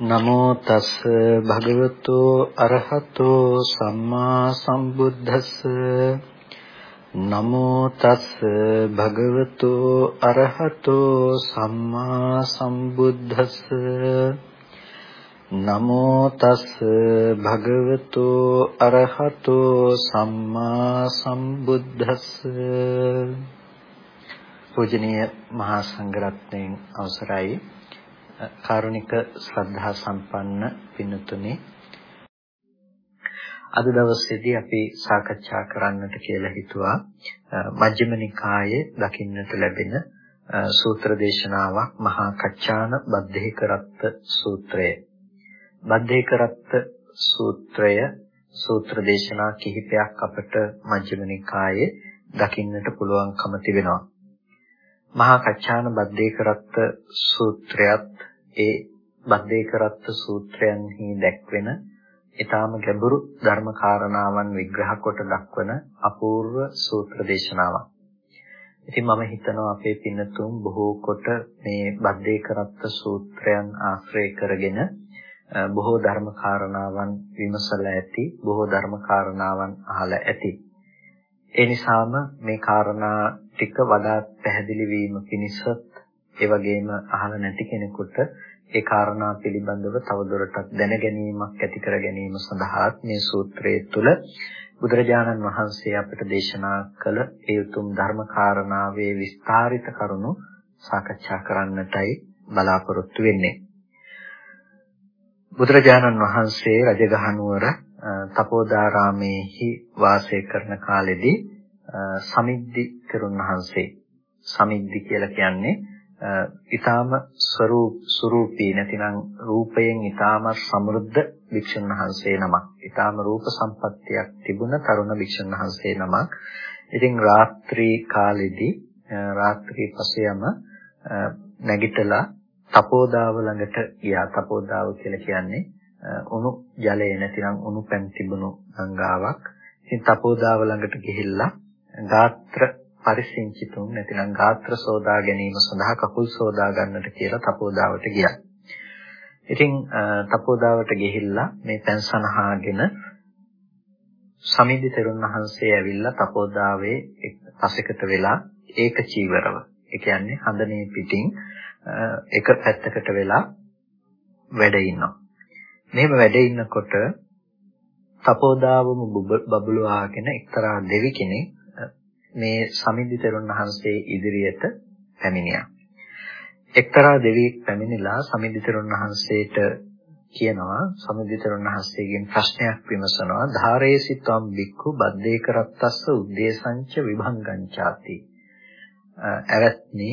නමෝ තස් භගවතු අරහතෝ සම්මා සම්බුද්දස්ස. නමෝ තස් භගවතු අරහතෝ සම්මා සම්බුද්දස්ස. නමෝ තස් භගවතු අරහතෝ සම්මා සම්බුද්දස්ස. පූජනීය මහා සංඝරත්නයන් අවසරයි. කාරුණික ශ්‍රද්ධා සම්පන්න පින්තුනි අද දවසේදී අපි සාකච්ඡා කරන්නට කියලා හිතුවා මජ්ක්‍ධිම නිකායේ දකින්නට ලැබෙන සූත්‍ර දේශනාවක් මහා කච්චාන බද්ධේකරත්ත සූත්‍රය. බද්ධේකරත්ත සූත්‍රය සූත්‍ර දේශනා කිහිපයක් අපට මජ්ක්‍ධිම නිකායේ දකින්නට පුළුවන්කම තිබෙනවා. මහා කච්චාන බද්දේකරත්ත සූත්‍රයත් ඒ බද්දේකරත්ත සූත්‍රයන්හි දැක්වෙන ඊටාම ගැඹුරු ධර්ම කාරණාවන් විග්‍රහ කොට දක්වන අපූර්ව සූත්‍ර දේශනාවක්. ඉතින් මම හිතනවා අපේ පින්නතුන් බොහෝ කොට මේ බද්දේකරත්ත සූත්‍රයන් ආශ්‍රය කරගෙන බොහෝ ධර්ම කාරණාවන් විමසලා ඇති බොහෝ ධර්ම කාරණාවන් අහලා ඇති ඒ නිසාම මේ කාරණා ටික වඩා පැහැදිලි වීම පිණිසත් ඒ වගේම අහලා නැති කෙනෙකුට ඒ කාරණා පිළිබඳව තවදුරටත් දැන ගැනීමක් ඇති කර ගැනීම සඳහා මේ සූත්‍රයේ තුල බුදුරජාණන් වහන්සේ අපට දේශනා කළ ඒ උතුම් ධර්ම කාරණාවේ විස්තරිත කරුණු සාකච්ඡා කරන්නටයි බලාපොරොත්තු වෙන්නේ. බුදුරජාණන් වහන්සේ රජගහනුවර තපෝදාරාමේහි වාසය කරන කාලෙදී සමිද්දි තෙරුන් වහන්සේ සමිද්දි කියලා කියන්නේ ඊටාම ස්වરૂප සුරූපී නැතිනම් රූපයෙන් ඊටාම සමෘද්ධ වික්ෂුන් වහන්සේ නමක්. ඊටාම රූප සම්පත්තියක් තිබුණ තරුණ වික්ෂුන් වහන්සේ නමක්. ඉතින් රාත්‍රී කාලෙදී රාත්‍රී පසයම නැගිටලා තපෝදාව ළඟට ගියා. තපෝදාව කියලා කියන්නේ උණු ජලය නැතිනම් උණු පැන් තිබුණු ගංගාවක්. ඉතින් තපෝදාව ළඟට ගිහිල්ලා ගාත්‍ර පරිසිංචිතුන් නැතිනම් ගාත්‍ර සෝදා ගැනීම සඳහා කකුල් සෝදා ගන්නට කියලා තපෝදාවට ගියා. ඉතින් තපෝදාවට ගිහිල්ලා මේ පෙන් සනහාගෙන සමිද්දි තෙරුන් වහන්සේ ඇවිල්ලා තපෝදාවේ පසෙකට වෙලා ඒක චීවරව. ඒ කියන්නේ හඳනේ පිටින් එක පැත්තකට වෙලා වැඩ ඉන්නවා. මෙහෙම වැඩ ඉන්නකොට තපෝදාවම බබළුවාගෙන එක්තරා දෙවි කෙනෙක් මේ සමිද්දි තෙරුන් වහන්සේ ඉදිරියට පැමිණියා. එක්තරා දෙවියෙක් පැමිණිලා සමිද්දි තෙරුන් වහන්සේට කියනවා සමිද්දි තෙරුන් වහන්සේගෙන් ප්‍රශ්නයක් විමසනවා ධාරේසි ත්වම් බික්ඛු බද්දේ කරත්තස්ස උද්දේශංච විභංගංචාති. ඇවැත්නි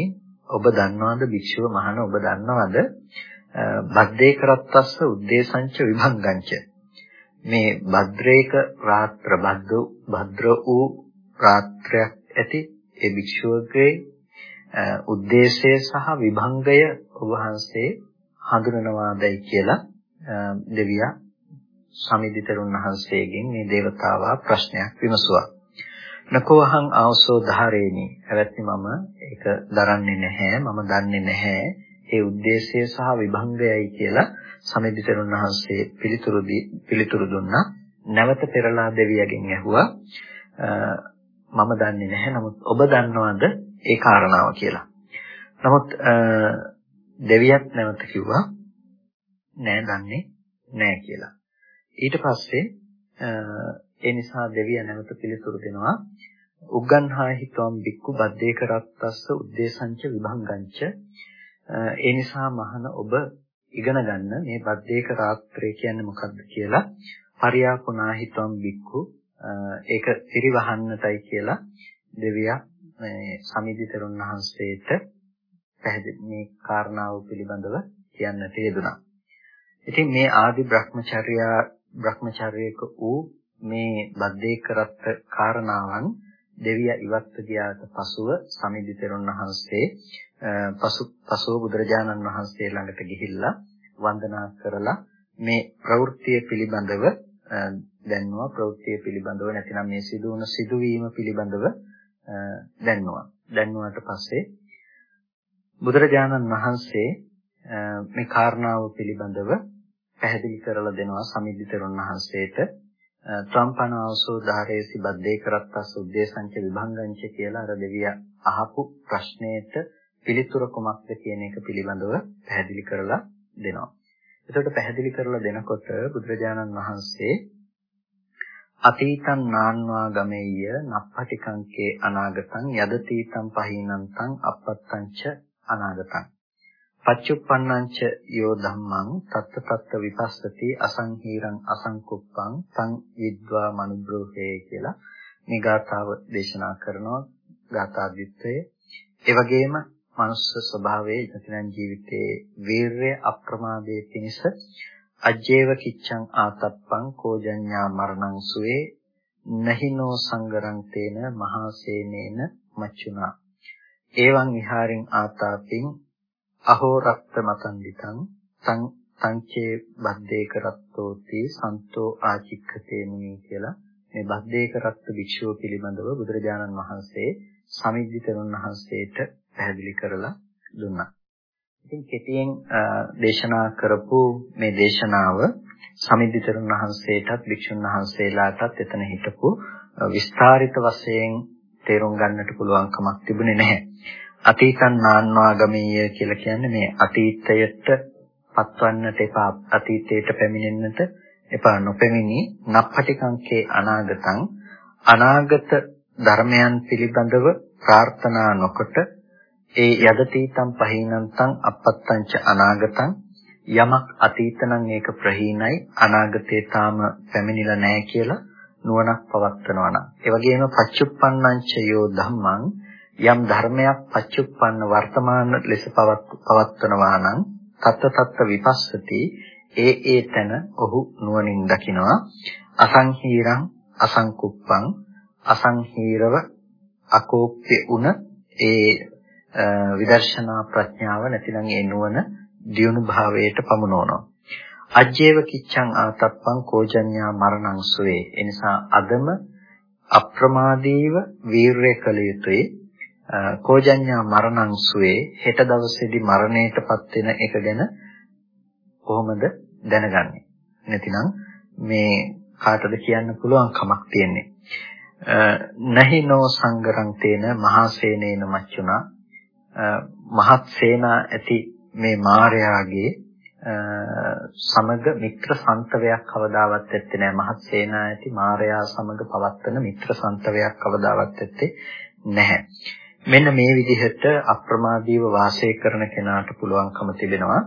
ඔබ දන්නවද භික්ෂුව මහණ ඔබ දන්නවද බද්දේ කරත්තස්ස උද්දේශංච විභංගංච මේ භද්‍රේක රාත්‍ර භද්‍ර වූ ගාත්‍රයක් ඇති ඒ භික්ෂුවගේ ಉದ್ದೇಶය සහ විභංගය වහන්සේ හඳුනනවාදයි කියලා දෙවියා සමිදිතරුන් වහන්සේගෙන් මේ దేవතාවා ප්‍රශ්නයක් විමසුවා. නකෝහං ආවසෝ ධාරේනි. එවැත්නි මම ඒක දරන්නේ නැහැ, මම දන්නේ නැහැ. ඒ ಉದ್ದೇಶය සහ විභංගයයි කියලා සමිදිතරුන් වහන්සේ පිළිතුරු පිළිතුරු දුන්නා. නැවත පෙරලා දෙවියගෙන් ඇහුවා මම දන්නේ නැහැ. නමුත් ඔබ දන්නවද ඒ කාරණාව කියලා. නමුත් දෙවියන් නැවත කිව්වා නෑ දන්නේ නෑ කියලා. ඊට පස්සේ ඒ නිසා දෙවිය නැවත පිළිතුරු දෙනවා උග්ගන්හා හිතවම් බික්කු බද්දේ කරත්තස්ස උද්දේශංච විභංගංච ඒ නිසා මහන ඔබ ඉගෙන ගන්න මේ බද්දේක රාත්‍රය කියන්නේ මොකක්ද කියලා පරියාපුනා හිතවම් බික්කු ඒක පිරිවහන්නටයි කියලා දෙවියා මේ සමිදි තෙරුන් වහන්සේට පැහැදිලි මේ කාරණාව පිළිබඳව කියන්නට යෙදුනා. ඉතින් මේ ආදි Brahmacharya Brahmacharyaක වූ මේ බද්දේ කරත් කාරණාවන් දෙවියා ඉවත්ව ගියාට පසුව සමිදි තෙරුන් වහන්සේ පසු පසුව බුදුරජාණන් වහන්සේ ළඟට ගිහිල්ලා වන්දනා කරලා මේ ප්‍රවෘත්තිය පිළිබඳව දැන්නවා ප්‍රවෘත්තිය පිළිබඳව නැතිනම් මේ සිදුවන සිදුවීම පිළිබඳව දැන්නවා දැන්නුවාට පස්සේ බුදුරජාණන් වහන්සේ මේ කාරණාව පිළිබඳව පැහැදිලි කරලා දෙනවා සමිද්දි තෙරුන් වහන්සේට ත්‍රම්පනාවසෝ ධාරේසි බද්දේ කරත්තස් උද්දේශංච විභංගංච කියලා අර දෙවියා අහපු ප්‍රශ්නයට පිළිතුර කුමක්ද කියන එක පිළිබඳව පැහැදිලි කරලා දෙනවා. එතකොට පැහැදිලි කරලා දෙනකොට බුදුරජාණන් වහන්සේ අතීතං නාන්වා ගමෙය්‍ය නප්පටිකංකේ අනාගතං යදතීතං පහීනන්තං අපත්තංච අනාගතං. පච්චුප්පන්නංච යෝ ධම්මං තත්ත තත්ත විපස්සති අසංහීරං අසංකුප්පං තං විද්වා මනුබ්‍රෝහේ කියලා මේ ගාථාව දේශනා කරනවා ගාථාදිත්වයේ ඒ වගේම මනුස්ස ස්වභාවයේ ඉතින් ජීවිතයේ වීරය අප්‍රමාදයේ පිණිස අජ්ජේව කිච්ඡං ආතප්පං කෝජඤ්ඤා මරණං සුවේ නහිනෝ සංගරං තේන මහා සේනේන මච්චුනා එවං විහාරින් ආතාපින් අහෝ රත්ත මතන්දිතං තං සංචේ බද්දේ කරත්තෝති සන්තෝ ආචික්ඛතේ මුනි කියලා මේ බද්දේ කරත්ත භික්ෂුව පිළිබඳව බුදුරජාණන් වහන්සේ සමිද්දි තෙරුන් වහන්සේට පැහැදිලි කරලා දුන්නා. ඉතින් කෙටියෙන් දේශනා කරපු මේ දේශනාව සමිද්දි තෙරුන් වහන්සේටත් භික්ෂුන් වහන්සේලාටත් එතන හිටපු විස්තරිත වශයෙන් තේරුම් ගන්නට පුළුවන් කමක් තිබුණේ නැහැ. අතීතං නාන්වාගමීය කියලා කියන්නේ මේ අතීතයට පත්වන්නට එපා අතීතයට පැමිණෙන්නට එපා නොපැමිණි නප්පටිකංකේ අනාගතං අනාගත ධර්මයන් පිළිබඳව ප්‍රාර්ථනා නොකොට ඒ යදතීතම් පහීනන්තං අපත්තංච අනාගතං. යමක් අතීතනම් ඒක ප්‍රහීනයි. අනාගතේ තාම පැමිණිලා නැහැ කියලා නුවණක් පවත්වනවා නම්. ඒ වගේම පච්චුප්පන්නංච යෝ ධම්මං යම් ධර්මයක් පච්චුප්පන්න වර්තමාන ලෙස පවත්වනවා නම් තත්ත තත්ත විපස්සති. ඒ ඒ තන ඔහු නුවණින් දකිනවා. අසංහීරං අසංකුප්පං. අසංහීරව අකෝප්‍ය උන ඒ විදර්ශනා ප්‍රඥාව නැතිනම් ඒ නුවණ දියුණු භාවයට පමුණවනවා. අජ්ජේව කිච්ඡං ආතප්පං කෝජඤ්ඤා මරණං සුවේ. එනිසා අදම අප්‍රමාදීව වීරය කළ යුතුයි. කෝජඤ්ඤා මරණං සුවේ හෙට දවසේදී මරණයටපත් වෙන එක ගැන කොහොමද දැනගන්නේ? නැතිනම් මේ කාටද කියන්න පුළුවන් කමක් තියෙන්නේ. නහිනෝ සංගරං තේන මහා සේනේන මච්චුනා මහත් සේනා ඇති මේ මාර්යාගේ සමග මිත්‍ර සන්තවයක් කවදාවත් ඇත්තේ නැහැ මහත් සේනා ඇති මාර්යා සමග පවත්වන මිත්‍ර සන්තවයක් කවදාවත් ඇත්තේ නැහැ. මෙන්න මේ විදිහට අප්‍රමාදීව වාසය කරන කෙනාට පුළුවන්කම තිබෙනවා.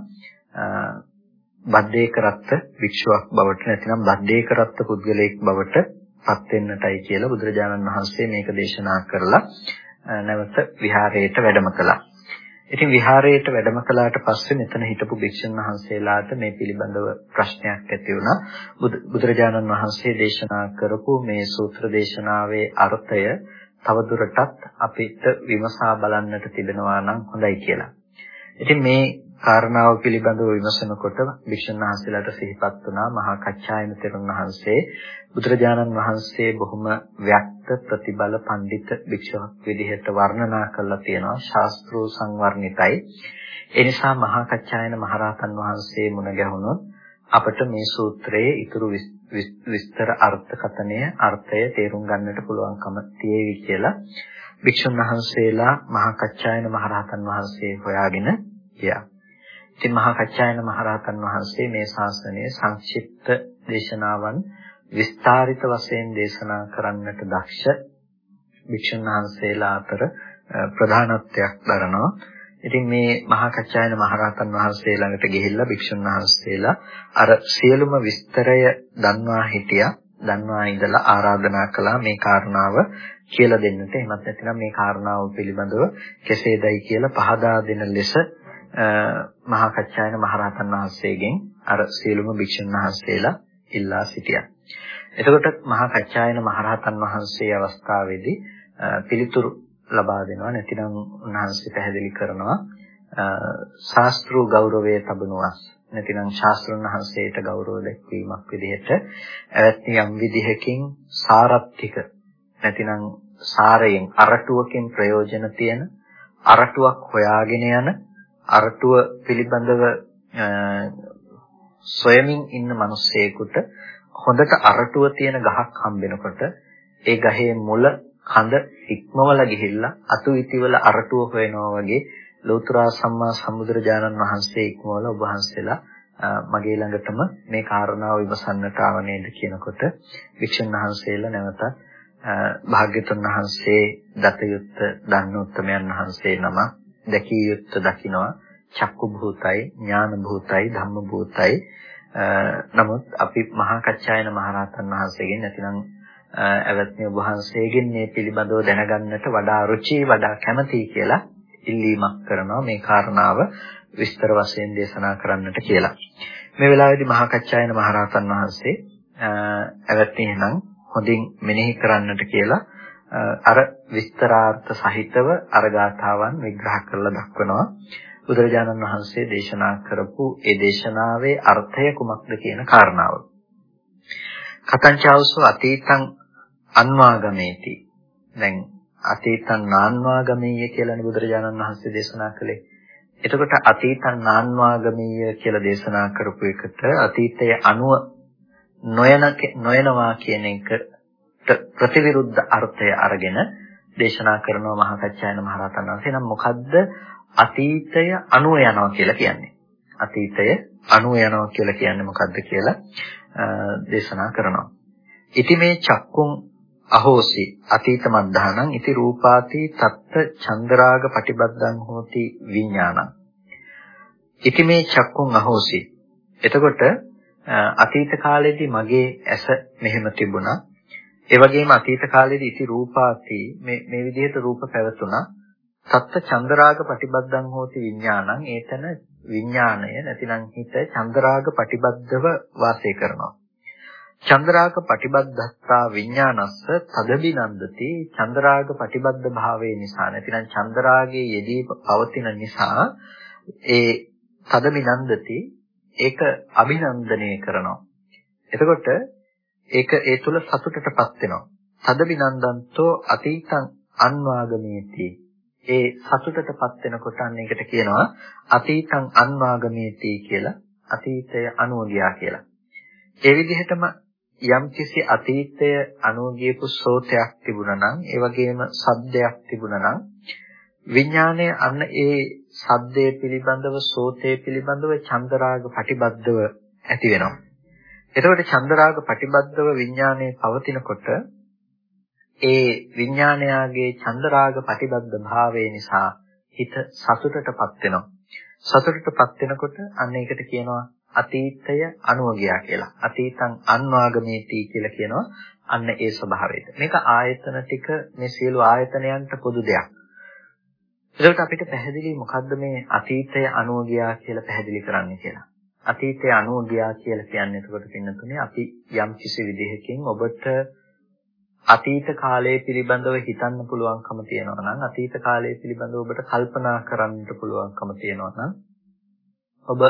බද්දේ කරත්ත වික්ෂුවක් බවට නැතිනම් බද්දේ කරත්ත පුද්ගලයෙක් බවට පත් වෙන්නටයි කියලා බුදුරජාණන් වහන්සේ මේක දේශනා කරලා නැවත විහාරයට වැඩම කළා. ඉතින් විහාරයට වැඩම කළාට පස්සේ මෙතන හිටපු භික්ෂුන් වහන්සේලාට මේ පිළිබඳව ප්‍රශ්නයක් ඇති වුණා. බුදුරජාණන් වහන්සේ දේශනා කරපු මේ සූත්‍ර දේශනාවේ අර්ථය තවදුරටත් අපිට විමසා බලන්නට තිබෙනවා නම් හොඳයි කියලා. ඉතින් මේ කාරණාව පිළිබඳව විමසනකොට වික්ෂුන් වහන්සේලාට සිහිපත් වුණා මහා කච්චායන තෙරුන් වහන්සේ බුදුරජාණන් වහන්සේ බොහොම ව්‍යක්ත ප්‍රතිබල පඬිත භික්ෂුවක් විදිහට වර්ණනා කරලා තියෙනවා ශාස්ත්‍රෝ සංවර්ණිතයි ඒ නිසා මහා කච්චායන මහරහතන් වහන්සේ මුණ ගැහුණොත් අපට මේ සූත්‍රයේ ඊතුරු විස්තර අර්ථකථනය අර්ථය තේරුම් ගන්නට පුළුවන්කම තියෙවි කියලා භික්ෂුන් වහන්සේලා මහා කච්චායන මහරහතන් වහන්සේ හොයාගෙන ගියා. ඉතින් මහා කච්චායන මහරහතන් වහන්සේ මේ ශාසනයේ සංක්ෂිප්ත දේශනාවන් විස්තරිත වශයෙන් දේශනා කරන්නට දක්ෂ භික්ෂුන් වහන්සේලා අතර ප්‍රධානත්වයක් දරනවා. ඉතින් මේ මහා කච්චායන මහරහතන් වහන්සේ ළඟට ගිහිල්ලා භික්ෂුන් වහන්සේලා අර සියලුම විස්තරය දන්වා හිටියා. දන්වා ඉඳලා ආරාධනා කළා මේ කාරණාව කියලා දෙන්නට. එහෙමත් නැත්නම් මේ කාරණාව පිළිබඳව කෙසේදයි කියලා පහදා දෙන ලෙස මහා කච්චායන මහරහතන් වහන්සේගෙන් අර සියලුම භික්ෂුන් වහන්සේලා ඉල්ලා සිටියා. එතකොට මහා කච්චායන මහරහතන් වහන්සේ අවස්ථාවේදී පිළිතුරු ලබා දෙනවා. නැතිනම් උන්වහන්සේ පැහැදිලි කරනවා ශාස්ත්‍රීය ගෞරවයේ තබනුවස්. නැතිනම් ශාස්ත්‍රඥ වහන්සේට ගෞරව දැක්වීමක් විදිහට ඇවැත්නි යම් විදිහකින් සාරත්තික නැතිනම් සාරයෙන් අරටුවකින් ප්‍රයෝජන තියෙන අරටුවක් හොයාගෙන යන අරටුව පිළිබඳව සොයමින් ඉන්න මිනිස්සෙකුට හොඳට අරටුව තියෙන ගහක් හම්බෙනකොට ඒ ගහේ මුල කඳ ඉක්මවල ගිහිල්ලා අතු ඉතිවල අරටුව හොයනවා වගේ ලෝතර සම්මා සම්බුදුරජාණන් වහන්සේ ඉක්මවල ඔබ වහන්සේලා මගේ ළඟටම මේ කාරණාව විමසන්නට ආව නේද කියනකොට වික්ෂුන් වහන්සේලා නැවතත් භාග්‍යතුන් වහන්සේ දතයුත්ත දන්න උත්තමයන් වහන්සේ නම දැකිය යුත්ත දකින්නවා චක්කු භූතයි ඥාන භූතයි ධම්ම භූතයි. නමුත් අපි මහා කච්චායන මහරහතන් වහන්සේගෙන් නැතිනම් ඇවත්නි ඔබ වහන්සේගෙන් මේ පිළිබඳව දැනගන්නට වඩා රුචි වඩා කැමතියි කියලා ඉල්ලීමක් කරනවා මේ කාරණාව විස්තර වශයෙන් දේශනා කරන්නට කියලා. මේ වෙලාවේදී මහා කච්චායන මහරහතන් වහන්සේ ඇවත්නි එහෙනම් හොඳින් මෙනෙහි කරන්නට කියලා අර විස්තරාර්ථ සහිතව අර ගාථාවන් විග්‍රහ කරලා දක්වනවා. බුදුරජාණන් වහන්සේ දේශනා කරපු ඒ දේශනාවේ අර්ථය කුමක්ද කියන කාරණාව. කතංචාවසෝ අතීතං අන්වාගමේති. දැන් අතීතං නාන්වාගමීය කියලානේ බුදුරජාණන් වහන්සේ දේශනා කළේ. එතකොට අතීතං නාන්වාගමීය කියලා දේශනා කරපු එකට අතීතයේ අනුව නොයන නොයනවා කියන එකට ප්‍රතිවිරුද්ධ අර්ථය අරගෙන දේශනා කරනවා මහා කච්චායන මහරහතන් වහන්සේ. නම් මොකද්ද අතීතය අනුව යනවා කියලා කියන්නේ. අතීතය අනුව යනවා කියලා කියන්නේ මොකද්ද කියලා දේශනා කරනවා. ඉති මේ චක්කුම් අහෝසි අතීත මද්ධානං ඉති රූපාති තත්ත චන්දරාග පටිබද්දං හෝති විඥානං. ඉති මේ චක්කුම් අහෝසි. එතකොට අතීත කාලේදී මගේ ඇස මෙහෙම තිබුණා. ඒ වගේම අතීත කාලේදී ඉති රූපාති මේ මේ විදිහට රූප පැවතුණා. සත්ත්‍ය චන්දරාග පටිබද්දං හෝති විඥානං. ඒතන විඥාණය නැතිනම් හිත චන්දරාග පටිබද්ධව වාසය කරනවා. චන්දරාග පටිබද්ධත්තා විඥානස්ස තදබිනන්දති චන්දරාග පටිබද්ධ භාවයේ නිසා. නැතිනම් චන්දරාගයේ යෙදී පවතින නිසා ඒ තදබිනන්දති ඒක අභිනන්දනය කරනවා. එතකොට ඒක ඒ තුල සතුටටපත් වෙනවා. තදබිනන්දන්තෝ අතීතං අන්වාගමේති. ඒ සතුටටපත් වෙනකොට අන්න ඒකට කියනවා අතීතං අන්වාගමේති කියලා අතීතය අනුව ගියා කියලා. ඒ විදිහටම යම්කිසි අතීතය අනුව ගියපු සෝතයක් තිබුණා නම් ඒ වගේම සද්දයක් තිබුණා නම් විඥාණය අන්න ඒ සද්දේ පිළිබඳව සෝතේ පිළිබඳව චන්දරාග ප්‍රතිබද්ධව ඇති වෙනවා. එතකොට චන්දරාග ප්‍රතිබද්ධව විඥානයේ පවතිනකොට ඒ විඥානයාගේ චන්දරාග ප්‍රතිබද්ධ භාවය නිසා හිත සතුටටපත් වෙනවා. සතුටටපත් වෙනකොට අන්න ඒකට කියනවා අතීතය අනුව ගියා කියලා. අතීතං අන්වාගමේති කියලා කියනවා අන්න ඒ ස්වභාවයට. මේක ආයතන ටික මේ සියලු ආයතනයන්ට පොදු දෙයක්. ඒකට අපිට පැහැදිලි මොකද්ද මේ අතීතය අනුව ගියා කියලා පැහැදිලි කරන්නේ කියලා. අතීතය අනුව ගියා කියලා කියන්නේ එතකොට පින්නතුනේ අපි යම් කිසි විදිහකින් ඔබට අතීත කාලය පිළිබඳව හිතන්න පුළුවන්කම තියෙනවා නම් අතීත කාලය පිළිබඳව ඔබට කල්පනා කරන්නට පුළුවන්කම තියෙනවා නම් ඔබ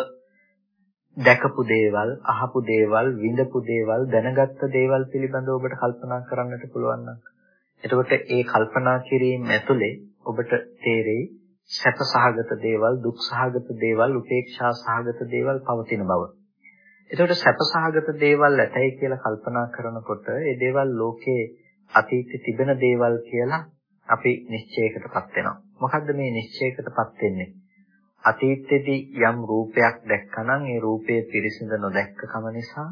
දැකපු දේවල්, අහපු දේවල්, විඳපු දේවල්, දැනගත්ත දේවල් පිළිබඳව ඔබට කල්පනා කරන්නට පුළුවන් නම් එතකොට ඒ කල්පනා කිරීම ඇතුලේ ඔබට තේරෙයි සැප සහගත දේවල්, දුක් සහගත දේවල්, උපේක්ෂා සහගත දේවල් පවතින බව. එතකොට සැප සහගත දේවල් ඇතයි කියලා කල්පනා කරනකොට ඒ දේවල් ලෝකේ අතීතේ තිබෙන දේවල් කියලා අපි නිශ්චයකටපත් වෙනවා. මොකද්ද මේ නිශ්චයකටපත් වෙන්නේ? අතීතයේදී යම් රූපයක් දැක්කනම් ඒ රූපයේ පිරිසිඳ නොදැක්කකම නිසා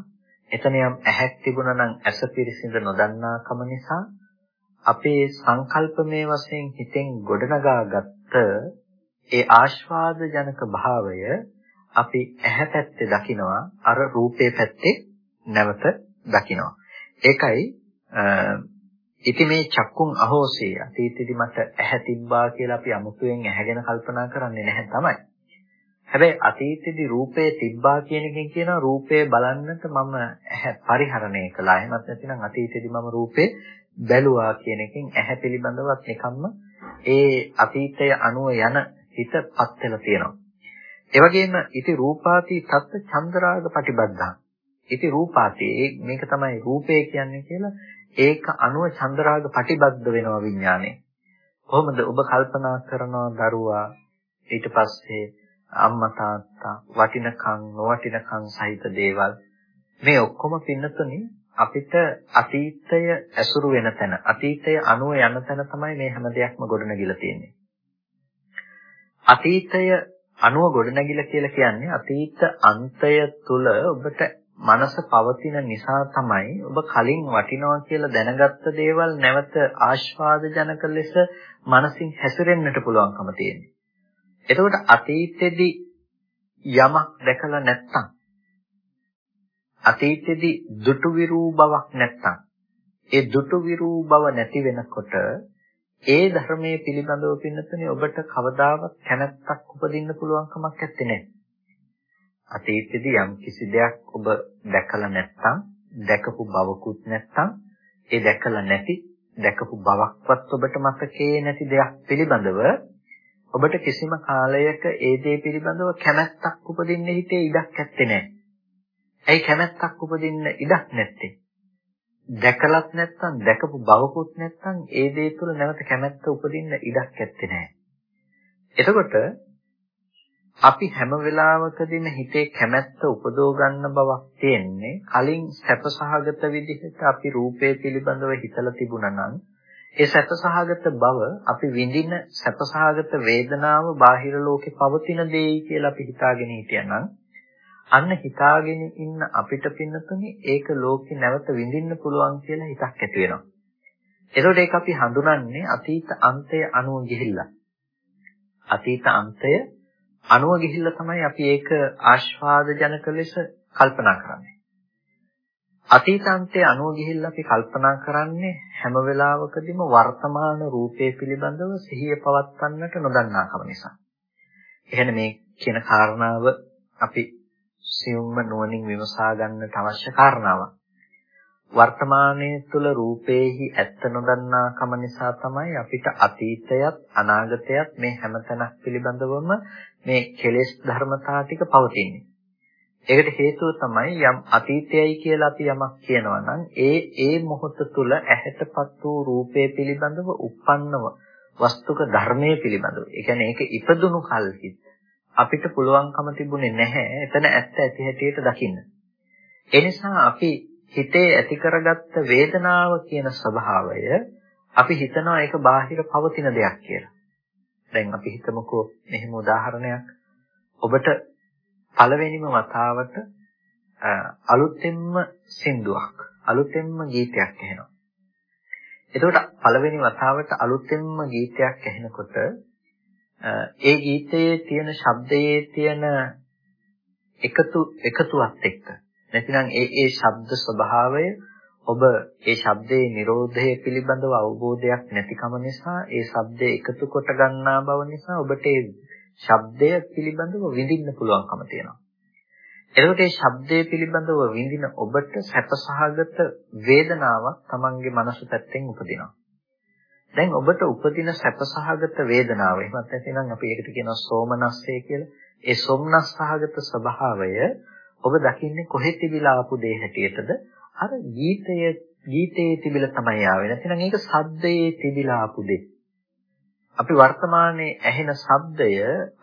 එතන යම් ඇහැක් තිබුණා නම් ඇස පිරිසිඳ නොදන්නාකම නිසා අපේ සංකල්පමය වශයෙන් හිතෙන් ගොඩනගාගත්ත ඒ ආස්වාද ජනක භාවය අපි ඇහැ පැත්තේ දකිනවා අර රූපේ පැත්තේ නැවත දකිනවා ඒකයි ඉතින් මේ චක්කුන් අහෝසේ අතීතෙදි මට ඇහැ තිබ්බා කියලා අපි අමුතුවෙන් ඇහැගෙන කල්පනා කරන්නේ නැහැ තමයි. හැබැයි අතීතෙදි රූපේ තිබ්බා කියන එකෙන් කියනවා රූපේ බලන්නට මම ඇහැ පරිහරණය කළා. එහෙමත් නැතිනම් අතීතෙදි මම රූපේ බැලුවා කියන එකෙන් ඇහැ පිළිබඳවත් නිකම්ම ඒ අතීතය අනුව යන හිතපත් වෙලා තියෙනවා. ඒ වගේම ඉති රූපාති තත්ත චන්ද්‍රාග ප්‍රතිබද්ධා. ඉති රූපාති මේක තමයි රූපේ කියන්නේ කියලා ඒක අනුව චන්දරාග ප්‍රතිබද්ධ වෙනවා විඥානේ. කොහොමද ඔබ කල්පනා කරනවා දරුවා ඊට පස්සේ අම්මා තාත්තා වටිනකම් නොවටිනකම් සහිත දේවල් මේ ඔක්කොම පින්නතුනේ අපිට අතීතය ඇසුරු වෙන තැන අතීතය අනුව යන තැන තමයි මේ හැම දෙයක්ම ගොඩනගිලා තියෙන්නේ. අතීතය අනුව ගොඩනැගිලා කියලා කියන්නේ අතීත අන්තය තුල ඔබට මනස පවතින නිසා තමයි ඔබ කලින් වටිනවා කියලා දැනගත්ත දේවල් නැවත ආස්වාද ජනක ලෙස මනසින් හැසිරෙන්නට පුළුවන්කම තියෙන්නේ. එතකොට අතීතෙදි යමක් දැකලා නැත්තම් අතීතෙදි දුටු විරූ බවක් නැත්තම් ඒ දුටු විරූ බව නැති වෙනකොට ඒ ධර්මයේ පිළිබඳව පින්නතුනේ ඔබට කවදාවත් කැමැත්තක් උපදින්න පුළුවන් කමක් නැත්තේ. අතීතෙදි යම් කිසි දෙයක් ඔබ දැකලා නැත්තම් දැකපු බවකුත් නැත්තම් ඒ දැකලා නැති දැකපු බවක්වත් ඔබට මතකේ නැති දෙයක් පිළිබඳව ඔබට කිසිම කාලයක ඒ දේ පිළිබඳව කැමැත්තක් උපදින්න හිතේ ඉඩක් නැත්තේ නෑ. ඇයි කැමැත්තක් උපදින්න ඉඩක් නැත්තේ? දැකලත් නැත්නම් දැකපු බවකුත් නැත්නම් ඒ දේ තුළ නැවත කැමැත්ත උපදින්න ඉඩක් නැත්තේ නෑ. එතකොට අපි හැම වෙලාවකදීම හිතේ කැමැත්ත උපදව ගන්න බවක් තියෙන්නේ කලින් සැපසහගත විදිහට අපි රූපය පිළිබඳව හිතලා තිබුණා නම් ඒ සැපසහගත බව අපි විඳින සැපසහගත වේදනාව බාහිර ලෝකේ පවතින දෙයි කියලා අපි හිතාගෙන හිටියනම් අන්න හිතාගෙන ඉන්න අපිට පින්නතුනේ ඒක ලෝකේ නැවත විඳින්න පුළුවන් කියලා හිතක් ඇති වෙනවා. එතකොට ඒක අපි හඳුනන්නේ අතීත අන්තය අනුව ගිහිල්ලා. අතීත අන්තය අනුව ගිහිල්ලා තමයි අපි ඒක ආස්වාද ජනක ලෙස කල්පනා කරන්නේ. අතීතාන්තයේ අනුව ගිහිල්ලා අපි කල්පනා කරන්නේ හැම වෙලාවකදීම වර්තමාන රූපය පිළිබඳව සිහිය පවත්වන්නට නොදන්නාකම නිසා. එහෙනම් මේ කියන කාරණාව අපි සියුම්ම නුවණින් විමසා ගන්නට අවශ්‍ය කාරණාවක්. වර්තමානයේ තුල රූපේහි ඇත්ත නොදන්නා කම නිසා තමයි අපිට අතීතයත් අනාගතයත් මේ හැමතැනක් පිළිබඳවම මේ කෙලෙස් ධර්මතා ටික පවතින්නේ. ඒකට හේතුව තමයි යම් අතීතයයි කියලා අපි යමක් කියනවා නම් ඒ ඒ මොහොත තුල ඇහැටපත් වූ රූපේ පිළිබඳව උප්පන්නව වස්තුක ධර්මයේ පිළිබඳව. ඒ කියන්නේ ඒක ඉපදුණු කල්හි අපිට පුළුවන්කම තිබුණේ නැහැ එතන ඇත්ත ඇති හැටියට දකින්න. ඒ නිසා අපි හිතේ ඇති කරගත්ත වේදනාව කියන ස්වභාවය අපි හිතනවා ඒක බාහිර පවතින දෙයක් කියලා. දැන් අපි හිතමුකෝ මෙහෙම උදාහරණයක්. ඔබට පළවෙනිම වතාවට අලුතෙන්ම සින්දුවක් අලුතෙන්ම ගීතයක් ඇහෙනවා. එතකොට පළවෙනි වතාවට අලුතෙන්ම ගීතයක් ඇහෙනකොට ඒ ගීතයේ තියෙන ශබ්දයේ තියෙන එකතු එකතුවත් එක්ක නැතිනම් ඒ ඒ ශබ්ද ස්වභාවය ඔබ ඒ ශබ්දයේ Nirodhaය පිළිබඳව අවබෝධයක් නැතිකම නිසා ඒ ශබ්දය එකතු කොට ගන්නා බව නිසා ඔබට ඒ ශබ්දය පිළිබඳව විඳින්න පුළුවන්කම තියෙනවා. එතකොට මේ ශබ්දය පිළිබඳව විඳින ඔබට සැපසහගත වේදනාවක් Tamange මනස පැත්තෙන් උපදිනවා. දැන් ඔබට උපදින සැපසහගත වේදනාව එහෙමත් නැතිනම් අපි ඒකට කියනවා සෝමනස්සය කියලා. ඒ සොම්නස්සහගත ස්වභාවය ඔබ දකින්නේ කොහෙ තිබිලා ආපු දේ හැටියටද? අර ගීතය ගීතයේ තිබිලා තමයි ආවේ. නැතිනම් ඒක සද්දයේ තිබිලා ආපු දේ. අපි වර්තමානයේ ඇහෙන ශබ්දය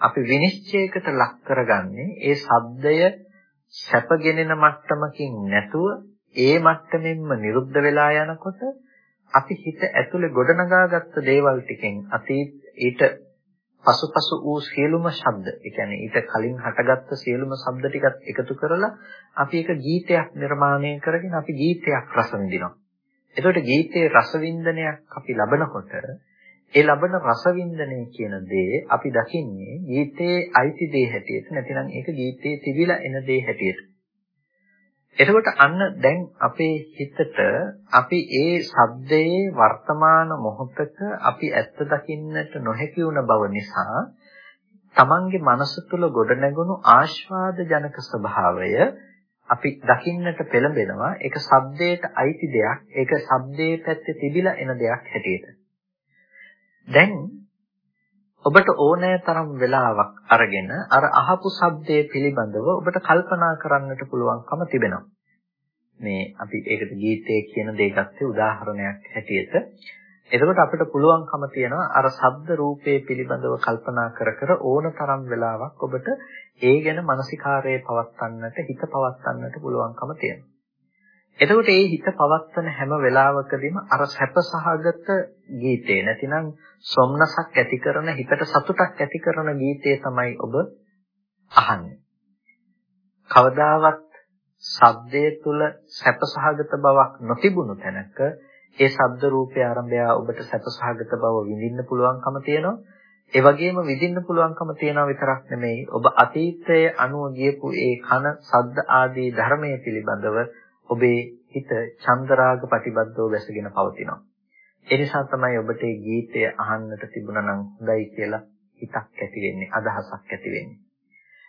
අපි විනිශ්චයකට ලක් කරගන්නේ ඒ ශබ්දය සැපගෙනෙන මට්ටමකින් නැතුව ඒ මට්ටමින්ම නිරුද්ධ වෙලා යනකොට අපි හිත ඇතුලේ ගොඩනගාගත්ත දේවල් ටිකෙන් අතීත ඊට පසුපසු වූ සියලුම ශබ්ද, ඒ කියන්නේ ඊට කලින් හටගත්ත සියලුම ශබ්ද ටිකත් එකතු කරලා අපි එක ගීතයක් නිර්මාණය කරගෙන අපි ගීතයක් රස විඳිනවා. එතකොට ගීතයේ රසවින්දනයක් අපි ලබනකොට ඒ ලබන රසවින්දනය කියන දේ අපි දකින්නේ ගීතයේ අයිති දේ හැටියට නැතිනම් ඒක ගීතයේ තිබිලා එන දේ හැටියට. එතකොට අන්න දැන් අපේ හිතට අපි ඒ ශබ්දයේ වර්තමාන මොහොතක අපි ඇත්ත දකින්නට නොහැකි වුණ බව නිසා තමන්ගේ මනස තුල ගොඩනැගුණු ආස්වාද ජනක ස්වභාවය අපි දකින්නට පෙළඹෙනවා. ඒක ශබ්දයට අයිති දෙයක්. ඒක ශබ්දයේ පැත්තේ තිබිලා එන දෙයක් හැටියට. දැන් ඔබට ඕනෑ තරම් වෙලාවක් අරගෙන අර අහපු ශබ්දයේ පිළිබඳව ඔබට කල්පනා කරන්නට පුළුවන්කම තිබෙනවා. මේ අපි ඒකට ගීතය කියන දේ ගත්තේ උදාහරණයක් හැටියට. එතකොට අපිට පුළුවන්කම තියෙනවා අර ශබ්ද රූපේ පිළිබඳව කල්පනා කර කර ඕන තරම් වෙලාවක් ඔබට ඒ ගැන මානසිකාරයේ පවත්වන්නට හිත පවත්වන්නට පුළුවන්කම තියෙනවා. එතකොට මේ හිත පවත්වන හැම වෙලාවකදීම අර සැපසහගත ගීතේ නැතිනම් සොම්නසක් ඇති කරන හිතට සතුටක් ඇති කරන ගීතේ තමයි ඔබ අහන්නේ. කවදාවත් ශබ්දයේ තුල සැපසහගත බවක් නොතිබුණු තැනක ඒ ශබ්ද රූපේ ආරම්භය ඔබට සැපසහගත බව විඳින්න පුළුවන්කම තියෙනවා. ඒ වගේම විඳින්න පුළුවන්කම තියෙනවා විතරක් නෙමෙයි ඔබ අතීතයේ අනුව ගියපු ඒ කන ශබ්ද ආදී ධර්මයේ පිළිබඳව ඔබේ හිත චන්දරාග ප්‍රතිබද්ධව වැසගෙන පවතිනවා. ඒ නිසා තමයි ඔබට මේ ගීතය අහන්නට තිබුණා නම් හොඳයි කියලා හිතක් ඇති වෙන්නේ අදහසක් ඇති වෙන්නේ.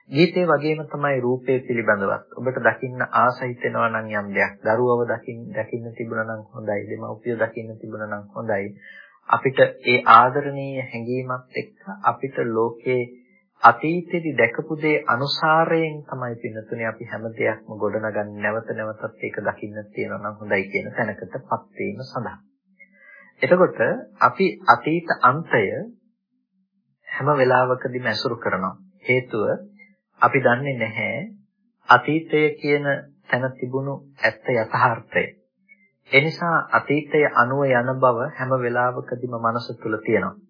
ගීතේ වගේම තමයි රූපය පිළිබඳවත්. ඔබට දකින්න ආස හිතෙනවා නම් යම් දෙයක්, දරුවව දකින්න දකින්න තිබුණා නම් හොඳයි, දෙමව්පියෝ දකින්න තිබුණා නම් හොඳයි. අපිට ඒ ආදරණීය හැඟීමත් එක්ක අපිට ලෝකේ අතීතෙදි දැකපු දේ අනුසාරයෙන් තමයි පින්නතුනේ අපි හැම දෙයක්ම ගොඩනගන්නේ නැවත නැවතත් ඒක දකින්න තියෙනවා නම් හොඳයි කියන තැනකටපත් වීම සඳහා. එතකොට අපි අතීත අන්තය හැම වෙලාවකදීම ඇසුරු කරනවා. හේතුව අපි දන්නේ නැහැ අතීතය කියන තැන තිබුණු ඇත්ත යථාර්ථය. ඒ නිසා අතීතය අනුව යන බව හැම වෙලාවකදීම මනස තුල තියෙනවා.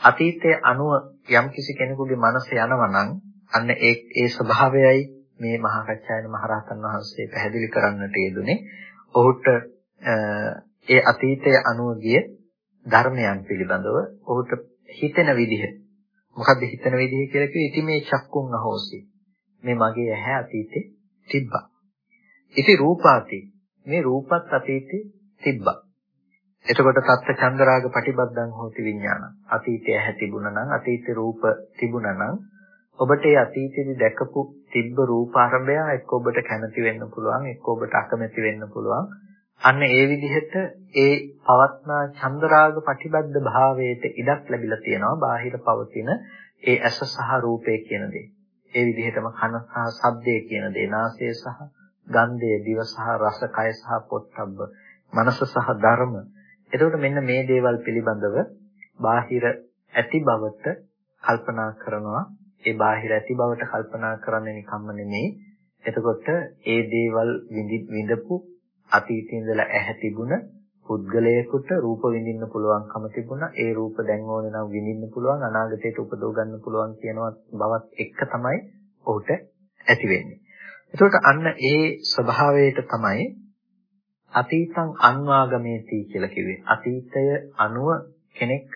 අතීතයේ අනුව යම්කිසි කෙනෙකුගේ මනස යනවා නම් අන්න ඒ ඒ ස්වභාවයයි මේ මහා කච්චායන මහරහතන් වහන්සේ පැහැදිලි කරන්නට යෙදුනේ. ඔහුට ඒ අතීතයේ අනුව ගිය ධර්මයන් පිළිබඳව ඔහුට හිතෙන විදිහ මොකද්ද හිතන විදිහ කියලා කිව්වේ ඉති මේ චක්කුන් අහෝසි. මේ මගේ ඇහැ අතීතේ තිබ්බා. ඉති රූපාති මේ රූපත් අතීතේ තිබ්බා. එතකොට තත්ත චන්දරාග පටිබද්දං හෝති විඥාන. අතීතය ඇහැ තිබුණා නම් අතීතේ රූප තිබුණා නම් ඔබට ඒ අතීතයේදී දැකපු තිබ්බ රූප ආරම්භය එක්ක ඔබට කැමති වෙන්න පුළුවන් එක්ක ඔබට අකමැති වෙන්න පුළුවන් අන්න ඒ විදිහට ඒ පවත්නා චන්දරාග ප්‍රතිබද්ධ භාවයට ඉඩක් ලැබිලා තියෙනවා බාහිර පවතින ඒ ඇස සහ රූපය කියන දේ. ඒ විදිහටම කන සහ ශබ්දය කියන දේ, නාසය සහ ගන්ධය, දිව සහ රස, කය සහ පොට්ටබ්බ, මනස සහ ධර්ම. එතකොට මෙන්න මේ දේවල් පිළිබඳව බාහිර ඇති බවට කල්පනා කරනවා. ඒ බාහිර ඇති බවට කල්පනා කරන්නේ නිකම්ම නෙමෙයි. එතකොට ඒ දේවල් විඳපු අතීතේ ඉඳලා ඇහැ තිබුණ පුද්ගලයෙකුට රූප විඳින්න පුළුවන්කම තිබුණා. ඒ රූප දැන් ඕනේ නම් විඳින්න පුළුවන් අනාගතයට උපදව ගන්න පුළුවන් කියනවත් බවත් එක්ක තමයි ඔහුට ඇති වෙන්නේ. එතකොට අන්න ඒ ස්වභාවයට තමයි අතීතං අන්වාගමේති කියලා කිව්වේ. අතීතය අනුව කෙනෙක්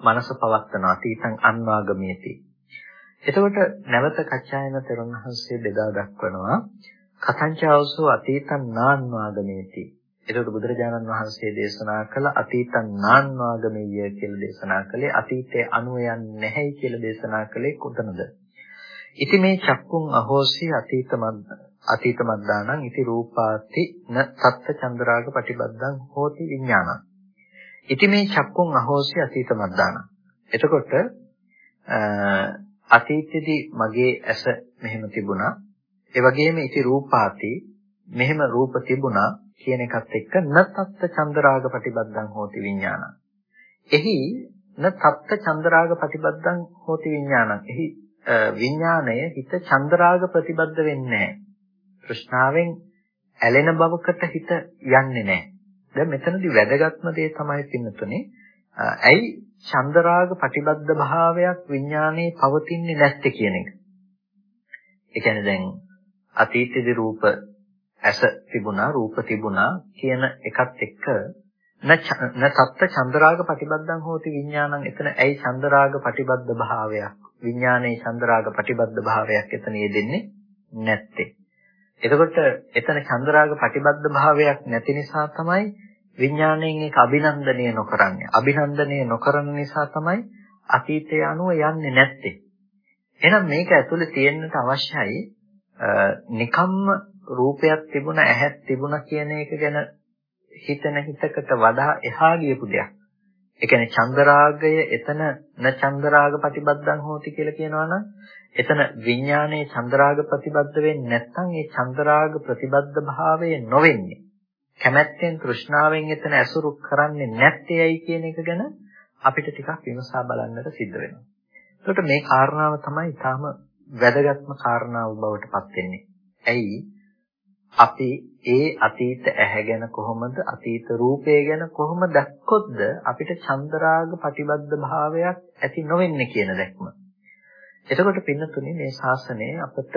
මනස පවත්වන අතීතං අන්වාගමේති. එතකොට නැවත කච්චායන තෙරුණහන්සේ බෙදා දක්වනවා කතංචාවසෝ අතීතං නාන්වාගමේති. එතකොට බුදුරජාණන් වහන්සේ දේශනා කළ අතීතං නාන්වාගමෙය කියලා දේශනා කළේ අතීතයේ අනුව යන්නේ නැහැයි කියලා දේශනා කළේ කොතනද? ඉති මේ චක්කුං අහෝසි අතීතමත් අතීතමද්දානං ඉති රූපාති න සත්ත්‍ය චන්ද්‍රාග පටිබද්දං හෝති විඥානං. ඉති මේ චක්කුං අහෝසි අතීතමද්දානං. එතකොට අතීතයේදී මගේ ඇස මෙහෙම තිබුණා ඒ වගේම ඉති රූපාති මෙහෙම රූප තිබුණා කියන එකත් එක්ක නත්ත්ත චන්දරාග ප්‍රතිබද්ධං හෝති විඥානං. එහි නත්ත්ත චන්දරාග ප්‍රතිබද්ධං හෝති විඥානං. එහි විඥාණය හිත චන්දරාග ප්‍රතිබද්ධ වෙන්නේ නැහැ. තෘෂ්ණාවෙන් ඇලෙන බවකට හිත යන්නේ නැහැ. දැන් මෙතනදී වැදගත්ම දේ තමයි පින්නතුනේ ඇයි චන්දරාග ප්‍රතිබද්ධ භාවයක් විඥානයේ පවතින්නේ නැත්තේ කියන එක. ඒ කියන්නේ දැන් අතීතයේ රූප ඇස තිබුණා රූප තිබුණා කියන එකත් එක්ක න තත්ත චන්දරාග ප්‍රතිබද්ධං හෝති විඥානං එතන ඇයි චන්දරාග ප්‍රතිබද්ධ භාවයක් විඥානයේ චන්දරාග ප්‍රතිබද්ධ භාවයක් එතන යෙදෙන්නේ නැත්තේ එතකොට එතන චන්දරාග ප්‍රතිබද්ධ භාවයක් නැති නිසා තමයි විඥාණයෙන් ඒක අභිනන්දනය නොකරන්නේ අභිනන්දනය නොකරන නිසා තමයි අතීතය අනුව යන්නේ නැත්තේ එහෙනම් මේක ඇතුලේ තියෙන්නට අවශ්‍යයි නිකම්ම රූපයක් තිබුණ ඇහක් තිබුණ කියන එක ගැන හිතන හිතකට වඩා එහා ගියපු දෙයක්. ඒ කියන්නේ චන්දරාගය එතන න චන්දරාග ප්‍රතිබද්ධං හෝති කියලා කියනවනම් එතන විඥානයේ චන්දරාග ප්‍රතිබද්ධ වෙන්නේ නැත්නම් ඒ චන්දරාග ප්‍රතිබද්ධ භාවය නොවෙන්නේ. කැමැත්තෙන් තෘෂ්ණාවෙන් එතන ඇසුරු කරන්නේ නැත්තේ ඇයි කියන එක ගැන අපිට ටිකක් විමසා බලන්නට සිද්ධ වෙනවා. ඒකට මේ කාරණාව තමයි ඊටාම වැදගත්ම කාරණාව බවට පත් වෙන්නේ. ඇයි අපි ඒ අතීත ඇහැ ගැන කොහොමද අතීත රූපය ගැන කොහොම දැක්කොත්ද අපිට චන්දරාග ප්‍රතිබද්ධ භාවයක් ඇති නොවෙන්නේ කියන දැක්ම. එතකොට පින්නතුනේ මේ ශාසනය අපට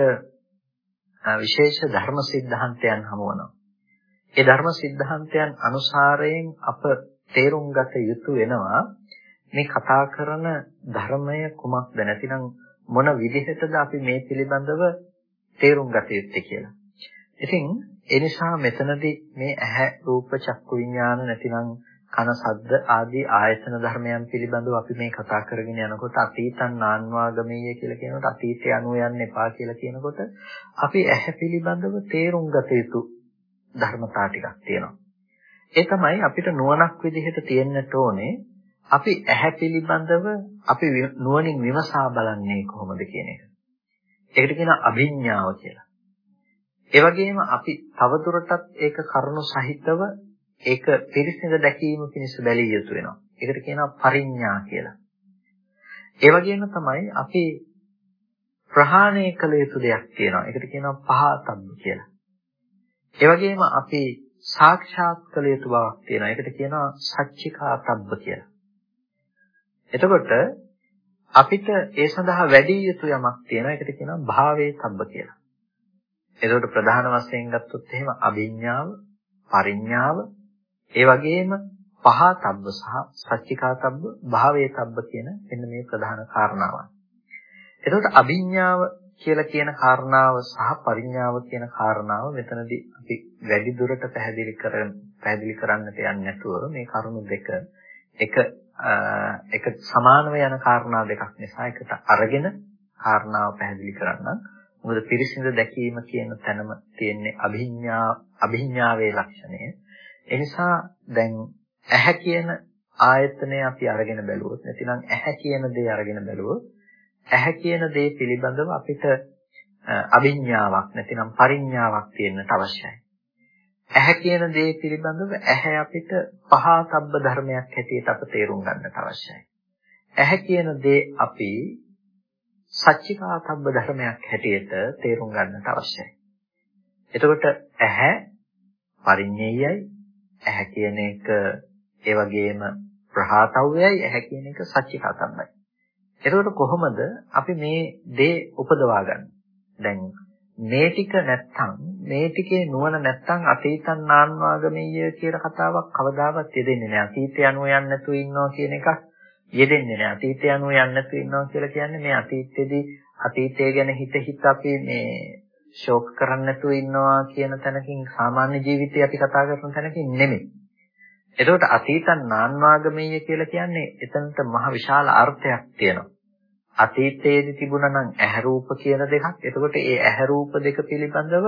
විශේෂ ධර්ම સિદ્ધාන්තයන් හමුවනවා. ඒ ධර්ම સિદ્ધාන්තයන් අනුසාරයෙන් අප තේරුම් ගත යුතු වෙනවා මේ කතා කරන ධර්මය කුමක්ද නැතිනම් මොන විදිහටද අපි මේ පිළිබඳව තේරුම් ගත යුත්තේ කියලා. ඉතින් ඒ නිසා මෙතනදී මේ ඇහැ රූප චක්කු විඥාන නැතිනම් කන සද්ද ආදී ආයතන ධර්මයන් පිළිබඳව අපි මේ කතා කරගෙන යනකොට අතීතං නාන්වාගමීය කියලා කියනකොට අතීතය අනුව යන්න එපා කියලා කියනකොට අපි ඇහැ පිළිබඳව තේරුම් ගත යුතු ධර්මතා ටිකක් තියෙනවා. ඒ තමයි අපිට නුවණක් විදිහට තියෙන්නට ඕනේ අපි ඇහැ පිළිබඳව අපි නුවණින් විමසා බලන්නේ කොහොමද කියන එක. ඒකට කියනවා අභිඥාව කියලා. ඒ වගේම අපි තවදුරටත් ඒක කරුණු සහිතව ඒක පිරිසිදු දැකීම පිණිස බැලිය යුතු වෙනවා. ඒකට කියනවා පරිඥා කියලා. ඒ වගේම තමයි අපි ප්‍රහාණය කළ යුතු දෙයක් තියෙනවා. ඒකට කියනවා පහතබ්බ කියලා. ඒ වගේම අපි සාක්ෂාත් කළ යුතු බවක් තියෙනවා. ඒකට කියනවා සච්චිකාතබ්බ කියලා. එතකොට අපිට ඒ සඳහා වැඩි යුතු යමක් තියෙනවා. ඒකට කියනවා භාවේ තබ්බ කියලා. එතකොට ප්‍රධාන වශයෙන් ගත්තොත් එහෙම අභිඥාව, පරිඥාව, ඒ වගේම පහතබ්බ සහ සච්චිකාතබ්බ, භාවේතබ්බ කියන මෙන්න මේ ප්‍රධාන කාරණාවන්. එතකොට අභිඥාව කියලා කියන කාරණාව සහ පරිඥාව කියන කාරණාව මෙතනදී අපි වැඩි දුරට පැහැදිලි කරන පැහැදිලි කරන්නට යන්නේ නැතුව මේ කරුණු දෙක එක එක සමානව යන කාරණා දෙකක් නිසා එකට අරගෙන කාරණාව පැහැදිලි කරන්න මොකද පිරිසිඳ දැකීම කියන තැනම තියෙන්නේ අභිඥා අභිඥාවේ ලක්ෂණය. ඒ නිසා දැන් ඇහැ කියන ආයතනය අපි අරගෙන බැලුවොත් නැතිනම් ඇහැ කියන දේ අරගෙන බැලුවොත් ඇහැ කියන දේ පිළිබඳව අපිට අභිඥාවක් නැතිනම් පරිඥාවක් තියෙන්නට අවශ්‍යයි. ඇහැ කියන දේ පිළිබඳව ඇහැ අපිට පහතබ්බ ධර්මයක් හැටියට අප තේරුම් ගන්නට අවශ්‍යයි. ඇහැ කියන දේ අපි සච්චිකාතබ්බ ධර්මයක් හැටියට තේරුම් ගන්නට අවශ්‍යයි. එතකොට ඇහැ පරිඤ්ඤයයි ඇහැ කියන එක ඒ වගේම ප්‍රහාතව්‍යයි ඇහැ කියන එක සච්චිකාතබ්බයි. එතකොට කොහොමද අපි මේ දේ උපදවා ගන්නේ? දැන් මේ ටික නැත්තම් මේ ටිකේ නුවණ නැත්තම් අතීතං නාන්වාගමීය කියලා කතාවක් කවදාවත් යෙදෙන්නේ නැහැ. අතීතය අනුව යන්නේ නැතුව ඉන්නවා කියන එකක් යෙදෙන්නේ නැහැ. අතීතය අනුව යන්නේ නැතුව ඉන්නවා කියලා කියන්නේ මේ අතීතයේදී අතීතය ගැන හිත හිත අපි මේ ෂෝක් කරන්නේ නැතුව ඉන්නවා කියන තැනකින් සාමාන්‍ය ජීවිතේ අපි කතා කරන තැනකින් නෙමෙයි. එතකොට අතීතං නාන්වාගමීය කියලා කියන්නේ එතනට මහ විශාල අර්ථයක් තියෙනවා. අතීතයේදී තිබුණා නම් ඇහැ රූප කියන දෙකක්. එතකොට ඒ ඇහැ රූප දෙක පිළිබඳව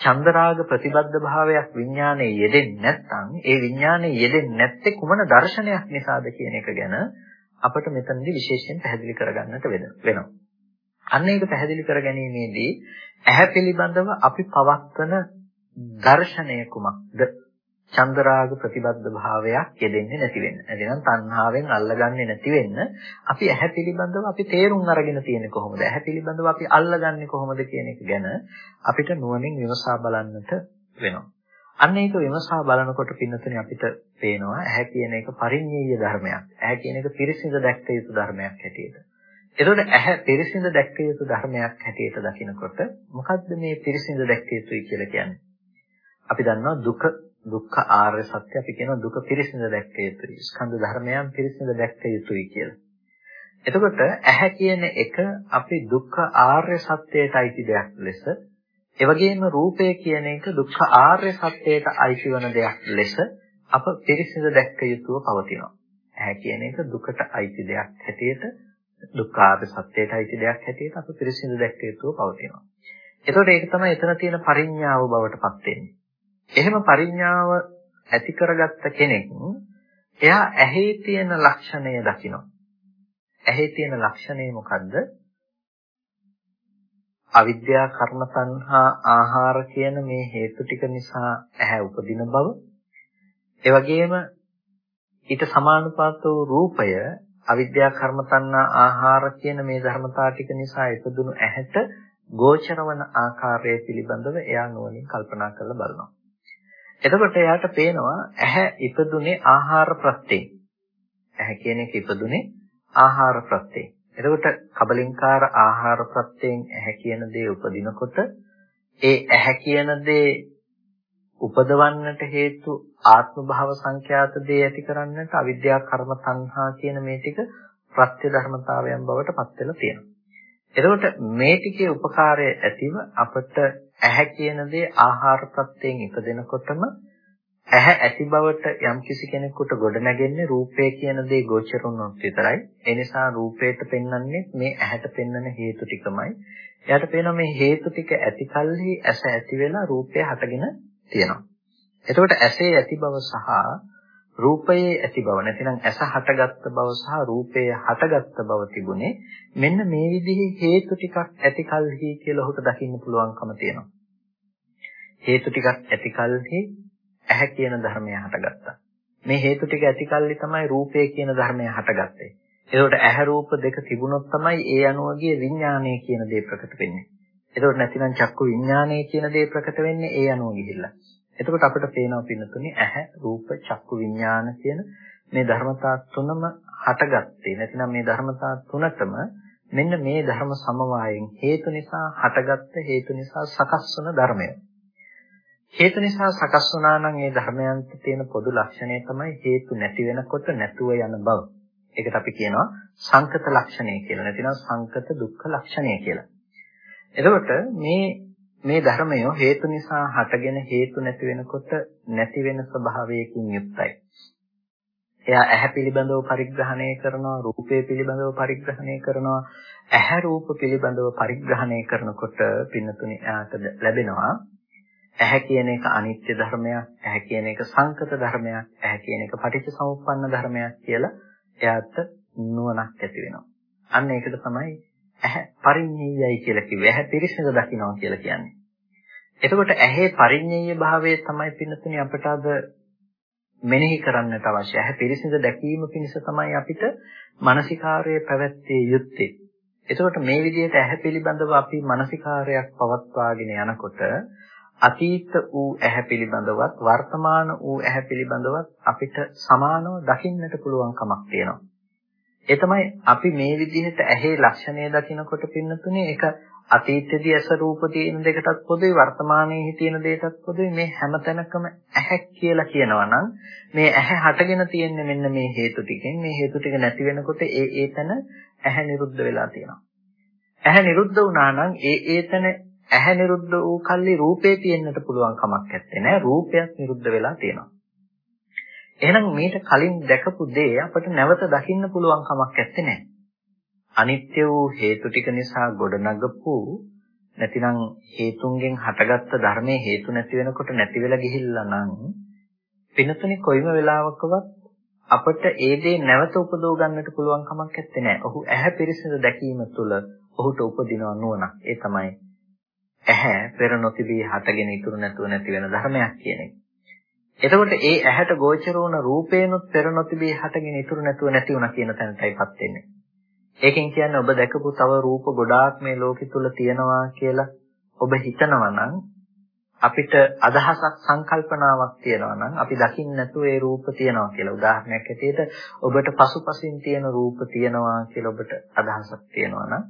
චන්දරාග ප්‍රතිබද්ධ භාවයක් විඥානයේ යෙදෙන්නේ නැත්නම් ඒ විඥානයේ යෙදෙන්නේ නැත්තේ කුමන දර්ශනයක් නිසාද කියන එක ගැන අපට මෙතනදී විශේෂයෙන් පැහැදිලි කරගන්නට වෙනවා. අන්න ඒක පැහැදිලි කර ගැනීමේදී ඇහැ පිළිබඳව අපි පවත්වන දර්ශනය කුමක්ද? චන්දරාග ප්‍රතිබද්ධ භාවයක් යෙදෙන්නේ නැති වෙන්න. එදිනම් තණ්හාවෙන් අල්ලගන්නේ නැති වෙන්න අපි ඇහැ පිළිබඳව අපි තේරුම් අරගෙන තියෙන්නේ කොහොමද? ඇහැ පිළිබඳව අපි අල්ලගන්නේ කොහොමද කියන එක ගැන අපිට නුවණින් විමසා බලන්නට වෙනවා. අන්න ඒක විමසා බලනකොට පින්නතුනේ අපිට පේනවා ඇහැ කියන එක පරිඤ්ඤය ධර්මයක්. ඇහැ කියන එක පිරිසිඳ දැක්ක යුතු ධර්මයක් හැටියට. එතකොට ඇහැ පිරිසිඳ දැක්ක යුතු ධර්මයක් හැටියට දකිනකොට මොකද්ද මේ පිරිසිඳ දැක්ක යුතුයි කියලා කියන්නේ? අපි දන්නවා දුක දුක්ඛ ආර්ය සත්‍ය අපි කියනවා දුක පිරිසිඳ දැක්ක යුතුයි. ස්කන්ධ ධර්මයන් පිරිසිඳ දැක්ක යුතුයි කියලා. එතකොට ඇහැ කියන එක අපි දුක්ඛ ආර්ය සත්‍යයට අයිති දෙයක් ලෙස ඒ වගේම රූපය කියන එක දුක්ඛ ආර්ය සත්‍යයට අයිති වන දෙයක් ලෙස අප පිරිසිදු දැක්ක යුතුව පවතිනවා. ඇහැ කියන එක දුකට අයිති දෙයක් හැටියට දුක්ඛ ආර්ය සත්‍යයට අයිති දෙයක් හැටියට අප පිරිසිදු දැක්ක යුතුව පවතිනවා. එතකොට ඒක තමයි එතන තියෙන පරිඥාව බවට පත් වෙන්නේ. එහෙම පරිඥාව ඇති කරගත්ත කෙනෙක් එයා ඇහි තියෙන ලක්ෂණය දකිනවා. ඇහි තියෙන ලක්ෂණය මොකද්ද? අවිද්‍යා කර්ම සංහා ආහාර කියන මේ හේතු ටික නිසා ඇහැ උපදින බව ඒ වගේම ඊට සමානුපාත වූ රූපය අවිද්‍යා කර්ම තණ්හා ආහාර කියන මේ ධර්මතා ටික නිසා ඉපදුණු ඇහැට ගෝචර වන ආකාරය පිළිබඳව එයා නුවණින් කල්පනා කරලා බලනවා. එතකොට එයාට පේනවා ඇහැ ඉපදුනේ ආහාර ප්‍රත්‍යයෙන්. ඇහැ කියන එක ඉපදුනේ ආහාර ප්‍රත්‍යයෙන්. එතකොට කබලින්කාර ආහාර ප්‍රත්‍යයෙන් ඇහැ කියන දේ උපදිනකොට ඒ ඇහැ කියන දේ උපදවන්නට හේතු ආත්ම භාව සංඛ්‍යාත දේ ඇති කරන්නට අවිද්‍යා කර්ම තණ්හා කියන මේ ටික ප්‍රත්‍ය ධර්මතාවයන් බවට පත් වෙලා තියෙනවා. එතකොට මේ ටිකේ උපකාරය ඇතිව අපට ඇහැ කියන දේ ආහාර ප්‍රත්‍යයෙන් ඉපදෙනකොටම ඇහැ ඇති බවට යම් කිසි කෙනෙකුට ගොඩනැගෙන්නේ රූපය කියන දේ ගෝචර වුණොත් විතරයි. ඒ නිසා රූපයට පෙන්වන්නේ මේ ඇහැට පෙන්වන හේතු ටිකමයි. එයාට පේනවා මේ හේතු ටික ඇති කල්හි ඇස ඇති වෙලා රූපය හටගෙන තියෙනවා. එතකොට ඇසේ ඇති බව සහ රූපයේ ඇති බව නැතිනම් ඇස හටගත්ත බව සහ රූපයේ හටගත්ත බව තිබුණේ මෙන්න මේ විදිහේ හේතු ටිකක් ඇති කල්හි කියලා ඔහුට දකින්න පුළුවන්කම තියෙනවා. හේතු ටිකක් ඇති කල්හි ඇහැ කියන ධර්මය හටගත්තා. මේ හේතු ටික ඇති කල්හි තමයි රූපය කියන ධර්මය හටගත්තේ. එතකොට ඇහැ රූප දෙක තිබුණොත් තමයි ඒ අනුවගේ විඥානය කියන දේ ප්‍රකට වෙන්නේ. එතකොට නැතිනම් චක්කු විඥානය කියන දේ ප්‍රකට වෙන්නේ ඒ අනුව ගිහිල්ලා. එතකොට අපිට පේනවා පින්නතුනේ ඇහැ රූප චක්කු විඥාන කියන මේ ධර්මතා තුනම හටගත්තේ නැතිනම් මේ ධර්මතා තුනටම මෙන්න මේ ධර්ම සමவாயෙන් හේතු නිසා හටගත්ත හේතු නිසා සකස් වන ධර්මය. හේතු නිසා සකස් වුණා නම් ඒ ධර්මයන්ට තියෙන පොදු ලක්ෂණය තමයි හේතු නැති වෙනකොට නැතුව යන බව. ඒකට අපි කියනවා සංකත ලක්ෂණය කියලා. නැතිනම් සංකත දුක්ඛ ලක්ෂණය කියලා. එතකොට මේ මේ ධර්මය හේතු නිසා හටගෙන හේතු නැති වෙනකොට නැති වෙන ස්වභාවයකින් යුක්තයි. එයා ඇහැ පිළිබඳව පරිග්‍රහණය කරනවා, රූපය පිළිබඳව පරිග්‍රහණය කරනවා, ඇහැ රූප පිළිබඳව පරිග්‍රහණය කරනකොට පින්නතුනි එයාට ලැබෙනවා ඇහැ කියන එක අනිත්‍ය ධර්මයක්, ඇහැ කියන එක සංකත ධර්මයක්, ඇහැ කියන එක පටිච්චසමුප්පන්න ධර්මයක් කියලා එයාට නුවණක් ඇති වෙනවා. අන්න ඒකට තමයි ඇහැ පරිඤ්ඤයයි කියලා කිව්වේ. ඇහැ පිරිසිදු දකින්නවා කියලා කියන්නේ. එතකොට ඇහි පරිඤ්ඤය භාවය තමයි පින්නතුනි අපට අද මෙනෙහි කරන්නට අවශ්‍ය. ඇහැ පිරිසිදු දැකීම පිණිස තමයි අපිට මානසිකාර්යය පැවැත්විය යුත්තේ. එතකොට මේ විදිහට ඇහැ පිළිබඳව අපි මානසිකාර්යයක් පවත්වාගෙන යනකොට අතීත වූ ඇහැ පිළිබඳවත් වර්තමාන වූ ඇහැ පිළිබඳවත් අපිට සමානව දකින්නට පුළුවන් කමක් තියෙනවා. ඒ තමයි අපි මේ විදිහට ඇහි ලක්ෂණය දකිනකොට පින්නතුනේ ඒක අතීතයේදී ඇස රූප තියෙන දෙකටත් පොදුයි වර්තමානයේ තියෙන දෙයටත් පොදුයි. මේ හැම තැනකම ඇහැ කියලා කියනවා නම් මේ ඇහැ හටගෙන තියෙන්නේ මෙන්න මේ හේතු ටිකෙන්. මේ හේතු ටික නැති වෙනකොට ඒ ඒ තැන ඇහැ නිරුද්ධ වෙලා තියෙනවා. ඇහැ නිරුද්ධ වුණා නම් ඒ ඒ තැන ඇහැ නිරුද්ධ වූ කල්ලි රූපේ තියෙන්නට පුළුවන් කමක් නැත්තේ නෑ. රූපයක් නිරුද්ධ වෙලා තියෙනවා. එහෙනම් මේට කලින් දැකපු දේ අපිට නැවත දකින්න පුළුවන් කමක් නැත්තේ. අනිත්‍ය වූ හේතු ටික නිසා ගොඩනගපු නැතිනම් හේතුන්ගෙන් හටගත්ත ධර්මයේ හේතු නැති වෙනකොට නැති වෙලා ගිහිල්ලා නම් පිනතුනේ කොයිම වෙලාවකවත් අපට ඒ දේ නැවත උපදව ගන්නට පුළුවන් කමක් නැත්තේ නෑ. ඔහු ඇහැ පිරිසිදු දැකීම තුළ ඔහුට උපදින නුවණක්. ඒ තමයි ඇහැ පෙර නොතිබී හටගෙන ඉතුරු නැතුව නැති වෙන ධර්මයක් කියන එක. එතකොට ඒ ඇහැට ගෝචර වුණ රූපේනොත් පෙර නොතිබී හටගෙන ඉතුරු නැතුව නැති වුණා කියන තැනටයිපත් වෙන්නේ. ඒකෙන් කියන්නේ ඔබ දැකපු තව රූප ගොඩාක් මේ ලෝකෙ තුල තියෙනවා කියලා ඔබ හිතනවා නම් අපිට අදහසක් සංකල්පනාවක් තියෙනවා නම් අපි දකින්න නැතුව ඒ රූප තියෙනවා කියලා උදාහරණයක් ඇටියට ඔබට පසුපසින් තියෙන රූප තියෙනවා කියලා ඔබට අදහසක් තියෙනවා නම්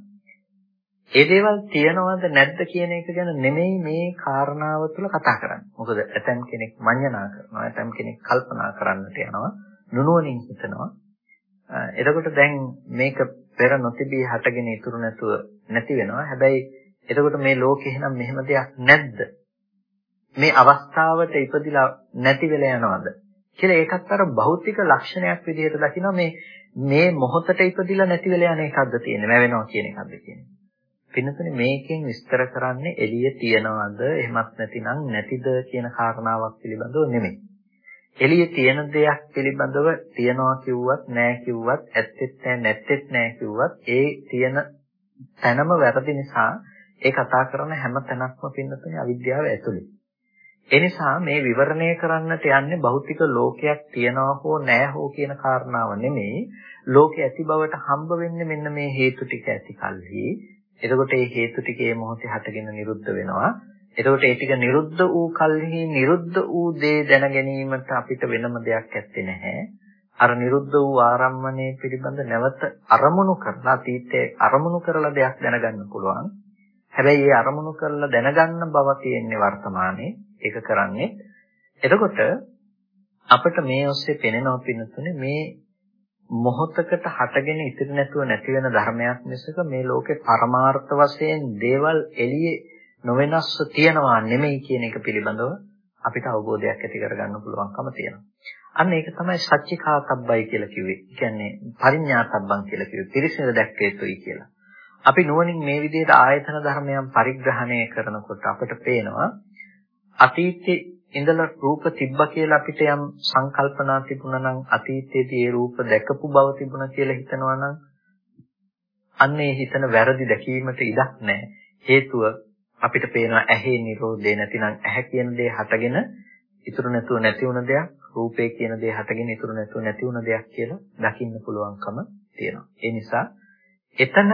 ඒ දේවල් තියනවද නැද්ද කියන එක ගැන නෙමෙයි මේ කාරණාව තුළ කතා කරන්නේ. මොකද ඇතම් කෙනෙක් මඤ්ඤණා කරනවා, ඇතම් කෙනෙක් කල්පනා කරන්නට යනවා, නුනුවණින් හිතනවා. එතකොට දැන් මේක පෙර නොතිබී හටගෙන ඉතුරු නැතුව නැති වෙනවා. හැබැයි එතකොට මේ ලෝකේ එහෙනම් මෙහෙම දෙයක් නැද්ද? මේ අවස්ථාවට ඉපදිලා නැති වෙලා යනවද? කියලා ඒකත් අර භෞතික ලක්ෂණයක් විදිහට දකිනවා මේ මේ මොහොතට ඉපදිලා නැති වෙලා යන එකක්ද තියෙන්නේ, නැවෙනවා කියන එකක්ද කියන්නේ. පින්නතුනේ මේකෙන් විස්තර කරන්නේ එළිය තියනවද එහෙමත් නැතිනම් නැතිද කියන කාරණාවක් පිළිබඳව නෙමෙයි. එළිය තියෙන දෙයක් පිළිබඳව තියනවා කිව්වත් නෑ කිව්වත් ඇත්තෙත් නෑ නැත්තෙත් නෑ කිව්වත් ඒ තියෙන තැනම වැරදි නිසා ඒ කතා කරන හැම තැනක්ම පින්නතුනේ අවිද්‍යාව ඇතුලේ. ඒ නිසා මේ විවරණය කරන්නට යන්නේ භෞතික ලෝකයක් තියනවා හෝ නැහැ හෝ කියන කාරණාව නෙමෙයි. ලෝකේ ඇති බවට හම්බ වෙන්නේ මෙන්න මේ හේතු ටික ඇති කල්හි. එතකොට මේ හේතු ටික මේ මොහොතේ හටගෙන නිරුද්ධ වෙනවා. එතකොට ඒ ටික නිරුද්ධ වූ කල්හි නිරුද්ධ වූ දේ දැන ගැනීමට අපිට වෙනම දෙයක් ඇත්තේ නැහැ. අර නිරුද්ධ වූ ආරම්මණය පිළිබඳ නැවත අරමුණු කරලා අතීතයේ අරමුණු කරලා දෙයක් දැනගන්න පුළුවන්. හැබැයි ඒ අරමුණු කරලා දැනගන්න බව තියෙන්නේ වර්තමානයේ ඒක කරන්නේ. එතකොට අපිට මේ ඔස්සේ පෙනෙනවා පින්නතුනේ මේ මොහොතකට හටගෙන ඉතිරි නැතුව නැති වෙන ධර්මයක් මිසක මේ ලෝකේ පරමාර්ථ වශයෙන් දේවල් එළියේ නොවෙනස්ව තියනවා නෙමෙයි කියන එක පිළිබඳව අපිට අවබෝධයක් ඇති කරගන්න පුළුවන්කම තියෙනවා. අන්න ඒක තමයි සත්‍චිකාතබ්බයි කියලා කිව්වේ. කියන්නේ පරිඥාතබ්බන් කියලා කිව්වේ. පිරිසිදු දැක්ක යුතුයි කියලා. අපි නුවණින් මේ විදිහට ආයතන ධර්මයන් පරිග්‍රහණය කරනකොට අපිට පේනවා අතීතයේ ඉඳලා රූප තිබ්බා කියලා අපිට යම් සංකල්පනා තිබුණා නම් අතීතයේදී ඒ රූප දැකපු බව තිබුණා කියලා හිතනවා නම් අන්න ඒ හිතන වැරදි දැකීමට ඉඩක් නැහැ. හේතුව අපිට පේනවා ඇහි නිරෝධේ නැතිනම් ඇහැ කියන දේ හටගෙන ඉතුරු නැතුව නැති වුණ දෙයක් රූපේ කියන දේ හටගෙන ඉතුරු නැතුව නැති වුණ දෙයක් කියලා දකින්න පුළුවන්කම තියෙනවා. ඒ නිසා එතන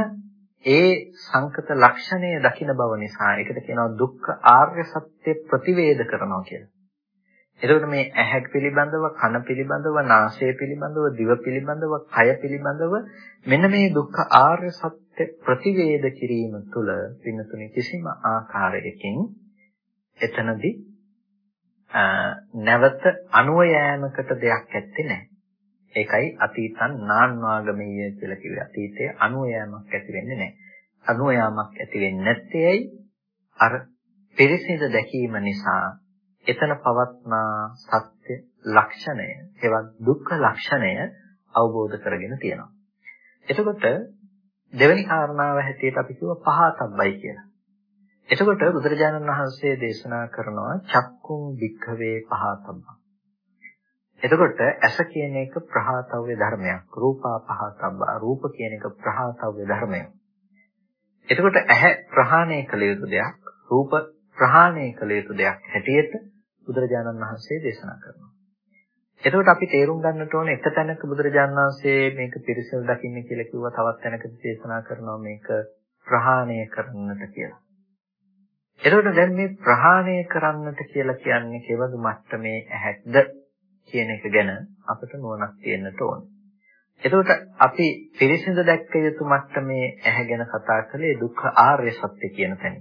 ඒ සංකත ලක්ෂණය දකින බව නිසා ඒකට කියනවා දුක්ඛ ආර්ය සත්‍ය ප්‍රතිවේද කරනවා කියලා. එතකොට මේ ඇහැ පිළිබඳව, කන පිළිබඳව, නාසය පිළිබඳව, දිව පිළිබඳව, කය පිළිබඳව මෙන්න මේ දුක්ඛ ආර්ය සත්‍ය ප්‍රතිවේද කිරීම තුළ පින්නතුනේ කිසිම ආකාරයකින් එතනදී නැවත අනුව යෑමකට දෙයක් ඇත්තේ නැහැ. ඒකයි අතීතං නාන්වාගමීය කියලා කිව්වේ. අතීතයේ අනුයාමක් ඇති වෙන්නේ නැහැ. අනුයාමක් ඇති වෙන්නේ නැත්තේයි අර පිරිසිඳ දැකීම නිසා එතන පවත්නා සත්‍ය ලක්ෂණය, එවත් දුක්ඛ ලක්ෂණය අවබෝධ කරගෙන තියෙනවා. එතකොට දෙවෙනි කාරණාව හැටියට අපි කිව්ව පහතබ්බයි කියලා. එතකොට බුදුරජාණන් වහන්සේ දේශනා කරනවා චක්කුම් වික්ඛවේ පහතබ්බා. එතකොට ඇස කියන එක ප්‍රහාතව්‍ය ධර්මයක්. රූපා පහතබ්බා. රූප කියන එක ප්‍රහාතව්‍ය ධර්මයක්. එතකොට ඇහැ ප්‍රහාණය කළ යුතු දෙයක්, රූප ප්‍රහාණය කළ යුතු දෙයක් හැටියට බුදුරජාණන් වහන්සේ දේශනා කරනවා. එතකොට අපි තේරුම් ගන්නට ඕනේ එක තැනක බුදුරජාණන් වහන්සේ මේක පිරිසිදු දකින්න කියලා කිව්වා තවත් තැනකදී දේශනා කරනවා මේක ප්‍රහාණය කරන්නට කියලා. එතකොට දැන් මේ ප්‍රහාණය කරන්නට කියලා කියන්නේ කෙවඳු මට්ටමේ ඇහැක්ද කියන එක ගැන අපිට නුවණක් තියෙන්නට ඕනේ. එතකොට අපි පිරිසිදු දැක්ක යුතු මට්ටමේ ඇහැ ගැන කතා කළේ දුක්ඛ ආර්ය සත්‍ය කියන තැන.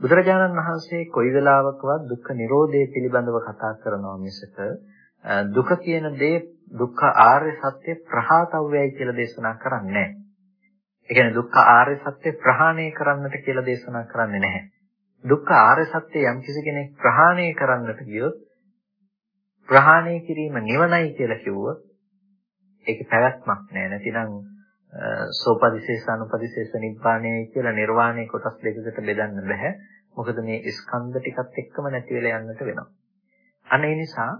බුදුරජාණන් වහන්සේ කොයි වෙලාවකවත් දුක්ඛ නිරෝධය පිළිබඳව කතා කරනවා මිසක දුක කියන දේ දුක්ඛ ආර්ය සත්‍ය ප්‍රහාතව්‍යයි කියලා දේශනා කරන්නේ නැහැ. ඒ කියන්නේ දුක්ඛ ආර්ය සත්‍ය ප්‍රහාණය කරන්නට කියලා දේශනා කරන්නේ නැහැ. දුක්ඛ ආර්ය සත්‍ය යම් කිසි කෙනෙක් ප්‍රහාණය කරන්නට ගියොත් ප්‍රහාණය කිරීම නිවනයි කියලා කිව්වොත් ඒකේ පැවැත්මක් නෑ. නැතිනම් සෝපදිශේෂ අනුපදිශේෂ නිබ්බාණයයි කියලා නිර්වාණය කොටස් දෙකකට බෙදන්න බෑ. මොකද මේ ස්කන්ධ ටිකත් එක්කම නැති වෙලා යන්නට වෙනවා. අනේ නිසා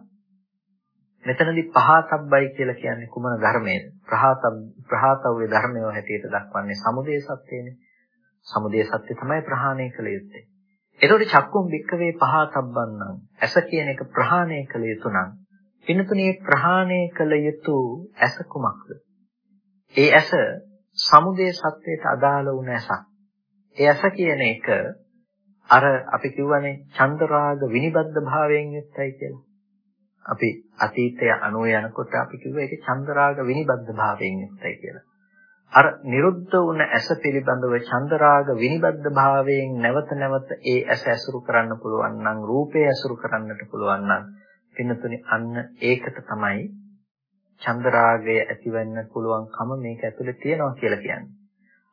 මෙතනදී පහතබ්බයි කියලා කියන්නේ කුමන ධර්මයේද? ප්‍රහාත ප්‍රහාතව්‍ය ධර්මය හැටියට දක්වන්නේ සමුදය සත්‍යනේ. සමුදය සත්‍ය තමයි ප්‍රහාණය කළ යුත්තේ. එතකොට චක්කුම් වික්කවේ පහතබ්බන්නම් ඇස කියන එක ප්‍රහාණය කළ යුතු නම් පින්නතුනේ ප්‍රහාණය කළ යුතු ඇස කුමක්ද? ඒ ඇස සමුදේ සත්‍යයට අදාළ වුණ ඇසක්. ඒ ඇස කියන එක අර අපි කියවනේ චන්දරාග විනිබද්ධ භාවයෙන් යුක්තයි කියලා. අපි අතීතය අනුව යනකොට අපි කිව්වා ඒක චන්දරාග විනිබද්ධ භාවයෙන් යුක්තයි කියලා. අර නිරුද්ධ වුණ ඇස පිළිබඳව චන්දරාග විනිබද්ධ භාවයෙන් නැවත නැවත ඒ ඇස ඇසුරු කරන්න පුළුවන් නම් රූපේ ඇසුරු කරන්නට පුළුවන් නම් පින්නතුනි අන්න ඒකට තමයි චන්දරාගය ඇතිවෙන්න පුළුවන්කම මේක ඇතුලේ තියෙනවා කියලා කියන්නේ.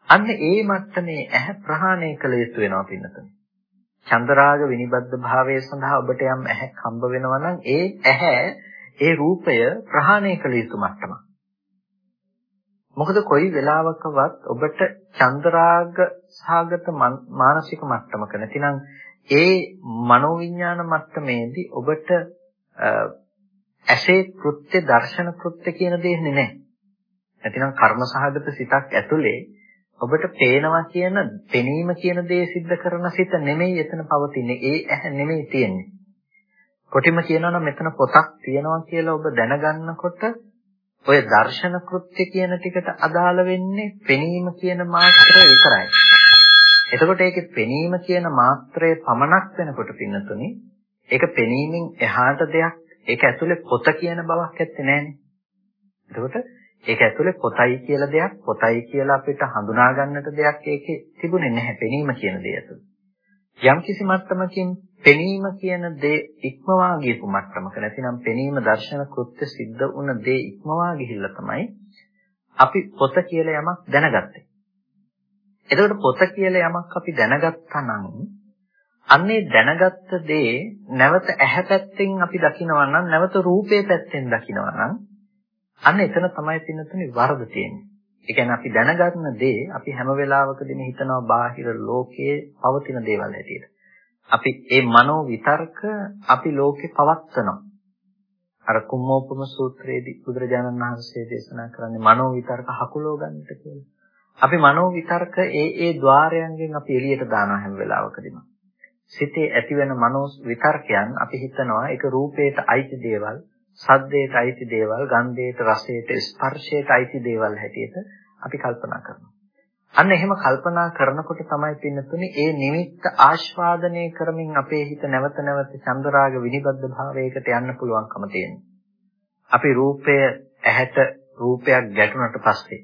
අන්න ඒ මට්ටමේ ඇහැ ප්‍රහාණය කළ යුතු වෙනවා පින්නතුනි. චන්දරාග විනිබද්ධ භාවය සඳහා ඔබට යම් ඇහැක් හම්බ වෙනවා නම් ඒ ඇහැ ඒ රූපය ප්‍රහාණය කළ යුතු මට්ටමක්. මොකද කොයි වෙලාවකවත් ඔබට චන්ද්‍රාග සාගත මානසික මට්ටමක නැතිනම් ඒ මනෝවිඤ්ඤාණ මට්ටමේදී ඔබට ඇසේ කෘත්‍ය දර්ශන කෘත්‍ය කියන දේ නෙමෙයි. නැතිනම් කර්ම සහගත සිතක් ඇතුලේ ඔබට පේනවා කියන පෙනීම කියන දේ සිද්ධ කරන සිත නෙමෙයි එතන පවතින්නේ. ඒ ඇහැ නෙමෙයි තියෙන්නේ. කොටිම කියනවා නම් මෙතන පොතක් තියෙනවා කියලා ඔබ දැනගන්නකොට ඔය දර්ශන කෘත්‍ය කියන ටිකට අදාළ වෙන්නේ පෙනීම කියන මාත්‍රය විතරයි. එතකොට ඒකේ පෙනීම කියන මාත්‍රය පමණක් වෙනකොට පින්නතුනි ඒක පෙනීමෙන් එහාට දෙයක් ඒක ඇතුලේ පොත කියන බවක් ඇත්තේ නැහනේ. එතකොට ඒක ඇතුලේ පොතයි කියලා දෙයක් පොතයි කියලා අපිට හඳුනා ගන්නට දෙයක් ඒකේ තිබුණේ නැහැ පෙනීම කියන දේ ඇතුලේ. යම් කිසි මට්ටමකින් පෙනීම කියන දේ ඉක්මවා ගියපු මට්ටමක නැතිනම් පෙනීම දර්ශන කෘත්‍ය සිද්ධ වුණ දේ ඉක්මවා ගිහිල්ලා තමයි අපි පොත කියලා යමක් දැනගත්තේ. එතකොට පොත කියලා යමක් අපි දැනගත්තා නම් අන්නේ දැනගත්ත දේ නැවත ඇහැ පැත්තෙන් අපි දකිනවා නම් නැවත රූපේ පැත්තෙන් දකිනවා නම් අන්න එතන තමයි පින්නතුනේ වරද තියෙන්නේ. ඒ කියන්නේ අපි දැනගන්න දේ අපි හැම වෙලාවකදීම හිතනවා බාහිර ලෝකයේ පවතින දේවල් හැටියට. අපි ඒ මනෝ විතර්ක අපි ලෝකේ පවත්නවා. අර කුම්මෝපම සූත්‍රයේදී බුදුරජාණන් වහන්සේ දේශනා කරන්නේ මනෝ විතර්ක හකුලෝ ගන්නට කියලා. අපි මනෝ විතර්ක ඒ ඒ ద్వාරයන්ගෙන් අපි එළියට දානවා හැම වෙලාවකදීම. සිතේ ඇතිවෙන මනෝ විතර්කයන් අපි හිතනවා ඒක රූපයට අයිති දේවල්, සද්දයට අයිති දේවල්, ගන්ධයට, රසයට, ස්පර්ශයට අයිති දේවල් හැටියට අපි කල්පනා කරනවා. අන්න එහෙම කල්පනා කරනකොට තමයි පින්නතුනේ ඒ නිමිත්ත ආස්වාදනය කරමින් අපේ හිත නැවත නැවත චන්දරාග විනිබද්ධ භාවයකට යන්න පුළුවන්කම තියෙනවා. අපි රූපය ඇහැට රූපයක් ගැටුණට පස්සේ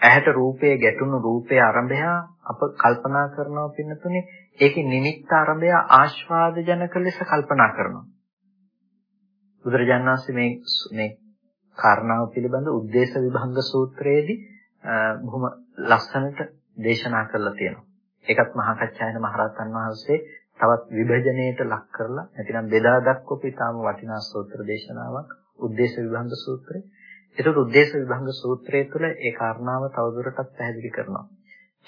ඇහැට රූපයේ ගැටුණු රූපයේ ආරම්භය අප කල්පනා කරනවා පින්නතුනේ ඒකේ නිමිත්ත ආරම්භය ආස්වාද ජනක ලෙස කල්පනා කරනවා. බුදුරජාණන් වහන්සේ මේ මේ කාරණාව පිළිබඳ උද්දේශ විභංග සූත්‍රයේදී බොහොම ලස්සනට දේශනා කරලා තියෙනවා. ඒකත් මහා කච්චායන මහරහතන් වහන්සේ තවත් විභජනයට ලක් කරලා නැතිනම් බෙදා දක්වපු ඉතාම වටිනා සූත්‍ර දේශනාවක් උද්දේශ විභංග සූත්‍රය. ඒකට උද්දේශ විභංග සූත්‍රය තුළ ඒ කාරණාව තවදුරටත් පැහැදිලි කරනවා.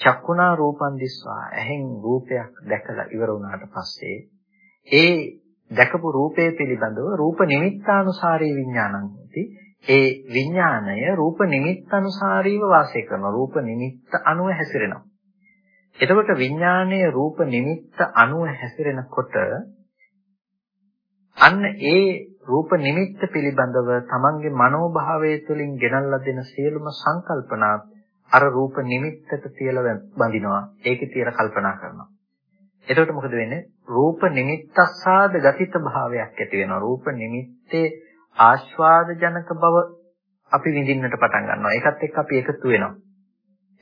චක්කුණා රූපන් දිස්වා ඇහෙන් රූපයක් දැකලා ඉවර වුණාට පස්සේ ඒ දැකපු රූපය පිළිබඳව රූප නිමිත්තානුසාරී විඥානං හොති ඒ විඥාණය රූප නිමිත්ත අනුසාරීව වාසය කරනවා. රූප නිමිත්ත අනුව හැසිරෙනවා. එතකොට විඥාණය රූප නිමිත්ත අනුව හැසිරෙනකොට අන්න ඒ රූප නිමිත්ත පිළිබඳව තමන්ගේ මනෝභාවය තුළින් ගෙනල්ලා දෙන සියලුම සංකල්පනා අර රූප නිමිත්තට තියලා බඳිනවා. ඒකේ තියලා කල්පනා කරනවා. එතකොට මොකද වෙන්නේ? රූප නිමිත්තස්සාද ගතිත භාවයක් ඇති වෙනවා. රූප නිමිත්තේ ආස්වාද ජනක බව අපි විඳින්නට පටන් ගන්නවා. ඒකත් එක්ක අපි එකතු වෙනවා.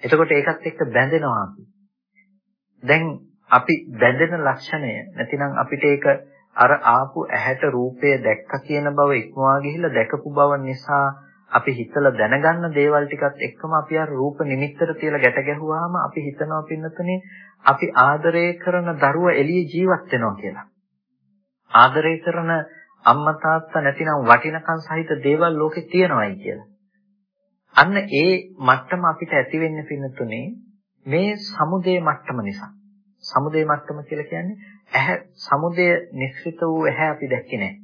එතකොට ඒකත් එක්ක බැඳෙනවා අපි. දැන් අපි බැඳෙන ලක්ෂණය නැතිනම් අපිට ඒක අර ආපු ඇහැට රූපය දැක්ක කියන බව ඉක්මවා ගිහිල්ලා දැකපු බව නිසා අපි හිතලා දැනගන්න දේවල් ටිකත් එක්කම අපි අර රූප නිමිත්තට තියලා ගැට ගැහුවාම අපි හිතනවා පින්නතනේ අපි ආදරය කරන දරුවා එළියේ ජීවත් වෙනවා කියලා. ආදරය කරන අම්මා තාත්තා නැතිනම් වටිනකම් සහිත දේවල් ලෝකේ තියෙනවයි කියලා. අන්න ඒ මට්ටම අපිට ඇති වෙන්න පින්නතුනේ මේ සමුදේ මට්ටම නිසා. සමුදේ මට්ටම කියලා කියන්නේ ඇහැ සමුදේ නිස්සිත වූ ඇහැ අපි දැක්කේ නැහැ.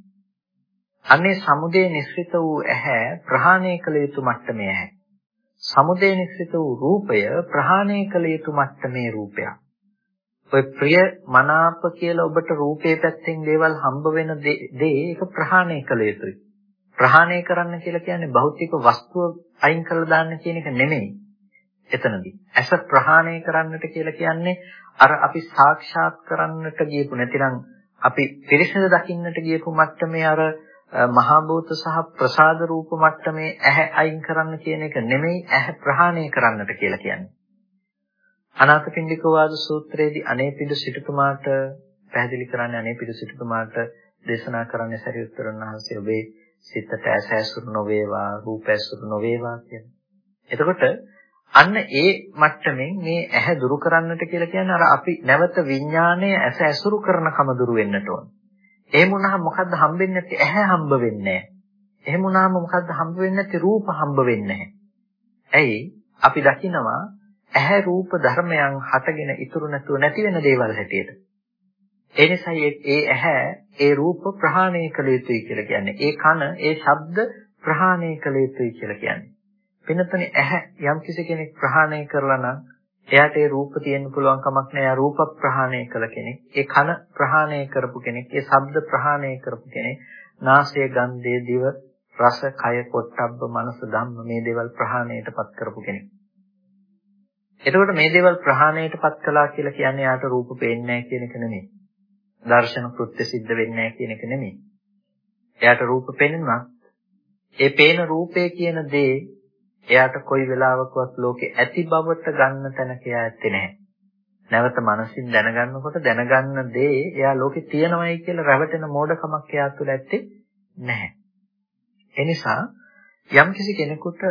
අන්නේ සමුදේ නිස්සිත වූ ඇහැ ප්‍රහාණය කළ යුතු මට්ටමේ ඇහැ. සමුදේ නිස්සිත වූ රූපය ප්‍රහාණය කළ යුතු මට්ටමේ රූපයක්. ඔය ප්‍රිය මනාප කියලා ඔබට රූපේ පැත්තෙන් දේවල් හම්බ වෙන දේ ඒක ප්‍රහාණය කළ යුතුයි. ප්‍රහාණය කරන්න කියලා කියන්නේ භෞතික වස්තුව අයින් කරලා දාන්න කියන එක නෙමෙයි. එතනදී. ඇස ප්‍රහාණය කරන්නට කියලා කියන්නේ අර අපි සාක්ෂාත් කරන්නට ගියපු නැතිනම් අපි පිරිසිදු දකින්නට ගියපු මට්ටමේ අර මහා භූත සහ ප්‍රසාද රූප මට්ටමේ ඇහැ අයින් කරන්න කියන එක නෙමෙයි ඇහැ ප්‍රහාණය කරන්නට කියලා කියන්නේ. අනාථපිණ්ඩික වාද සූත්‍රයේදී අනේපිඬු සිටුතුමාට පැහැදිලි කරන්නේ අනේපිඬු සිටුතුමාට දේශනා කරන්නේ සරියුත්තරුන් වහන්සේ ඔබේ සිතට ඇස ඇසුරු නොවේවා රූප ඇසුරු නොවේවා කියන. එතකොට අන්න ඒ මට්ටමින් මේ ඇහැ දුරු කරන්නට කියලා කියන්නේ අර අපි නැවත විඥාණය ඇස ඇසුරු කරන කම දුරු වෙන්නට ඕන. එහෙම වුණාම මොකද්ද හම්බෙන්නේ නැත්තේ? ඇහැ හම්බ වෙන්නේ නැහැ. එහෙම වුණාම මොකද්ද හම්බ වෙන්නේ නැත්තේ? රූප හම්බ වෙන්නේ නැහැ. ඇයි? අපි දකිනවා ඇහැ රූප ධර්මයන් හටගෙන ඉතුරු නැතුව නැති වෙන දේවල් හැටියට. ඒ නිසා ඒ ඇහැ ඒ රූප ප්‍රහාණය කළ යුතුයි කියලා කියන්නේ. ඒ කන ඒ ශබ්ද ප්‍රහාණය කළ යුතුයි කියලා කියන්නේ. වෙනතනේ ඇහැ යම් කිසි කෙනෙක් ප්‍රහාණය කරලා නම් එයාට ඒ රූප තියෙන්න පුළුවන් කමක් නැහැ. එයා රූප ප්‍රහාණය කළ කෙනෙක්. ඒ කන ප්‍රහාණය කරපු කෙනෙක්. ඒ ශබ්ද ප්‍රහාණය කරපු කෙනෙක්. නාසය, ගන්ධය, දිව, රස, කය, පොට්ටබ්බ, මනස, ධම්ම මේ දේවල් ප්‍රහාණයටපත් කරපු කෙනෙක්. එතකොට මේ දේවල් ප්‍රහාණයටපත් කළා කියලා කියන්නේ යාට රූප පේන්නේ නැහැ කියන එක නෙමෙයි. දර්ශන කෘත්‍ය සිද්ධ වෙන්නේ නැහැ කියන එක නෙමෙයි. එයාට රූප පෙනෙනවා. ඒ පේන රූපය කියන දේ එයාට කොයි වෙලාවකවත් ලෝකේ ඇති බවට ගන්න තැනක එයා ඇත්තේ නැහැ. නැවත මනසින් දැනගන්නකොට දැනගන්න දේ එයා ලෝකේ තියෙනවයි කියලා රැවටෙන මෝඩකමක් එයා තුළ ඇත්තේ නැහැ. එනිසා යම්කිසි කෙනෙකුට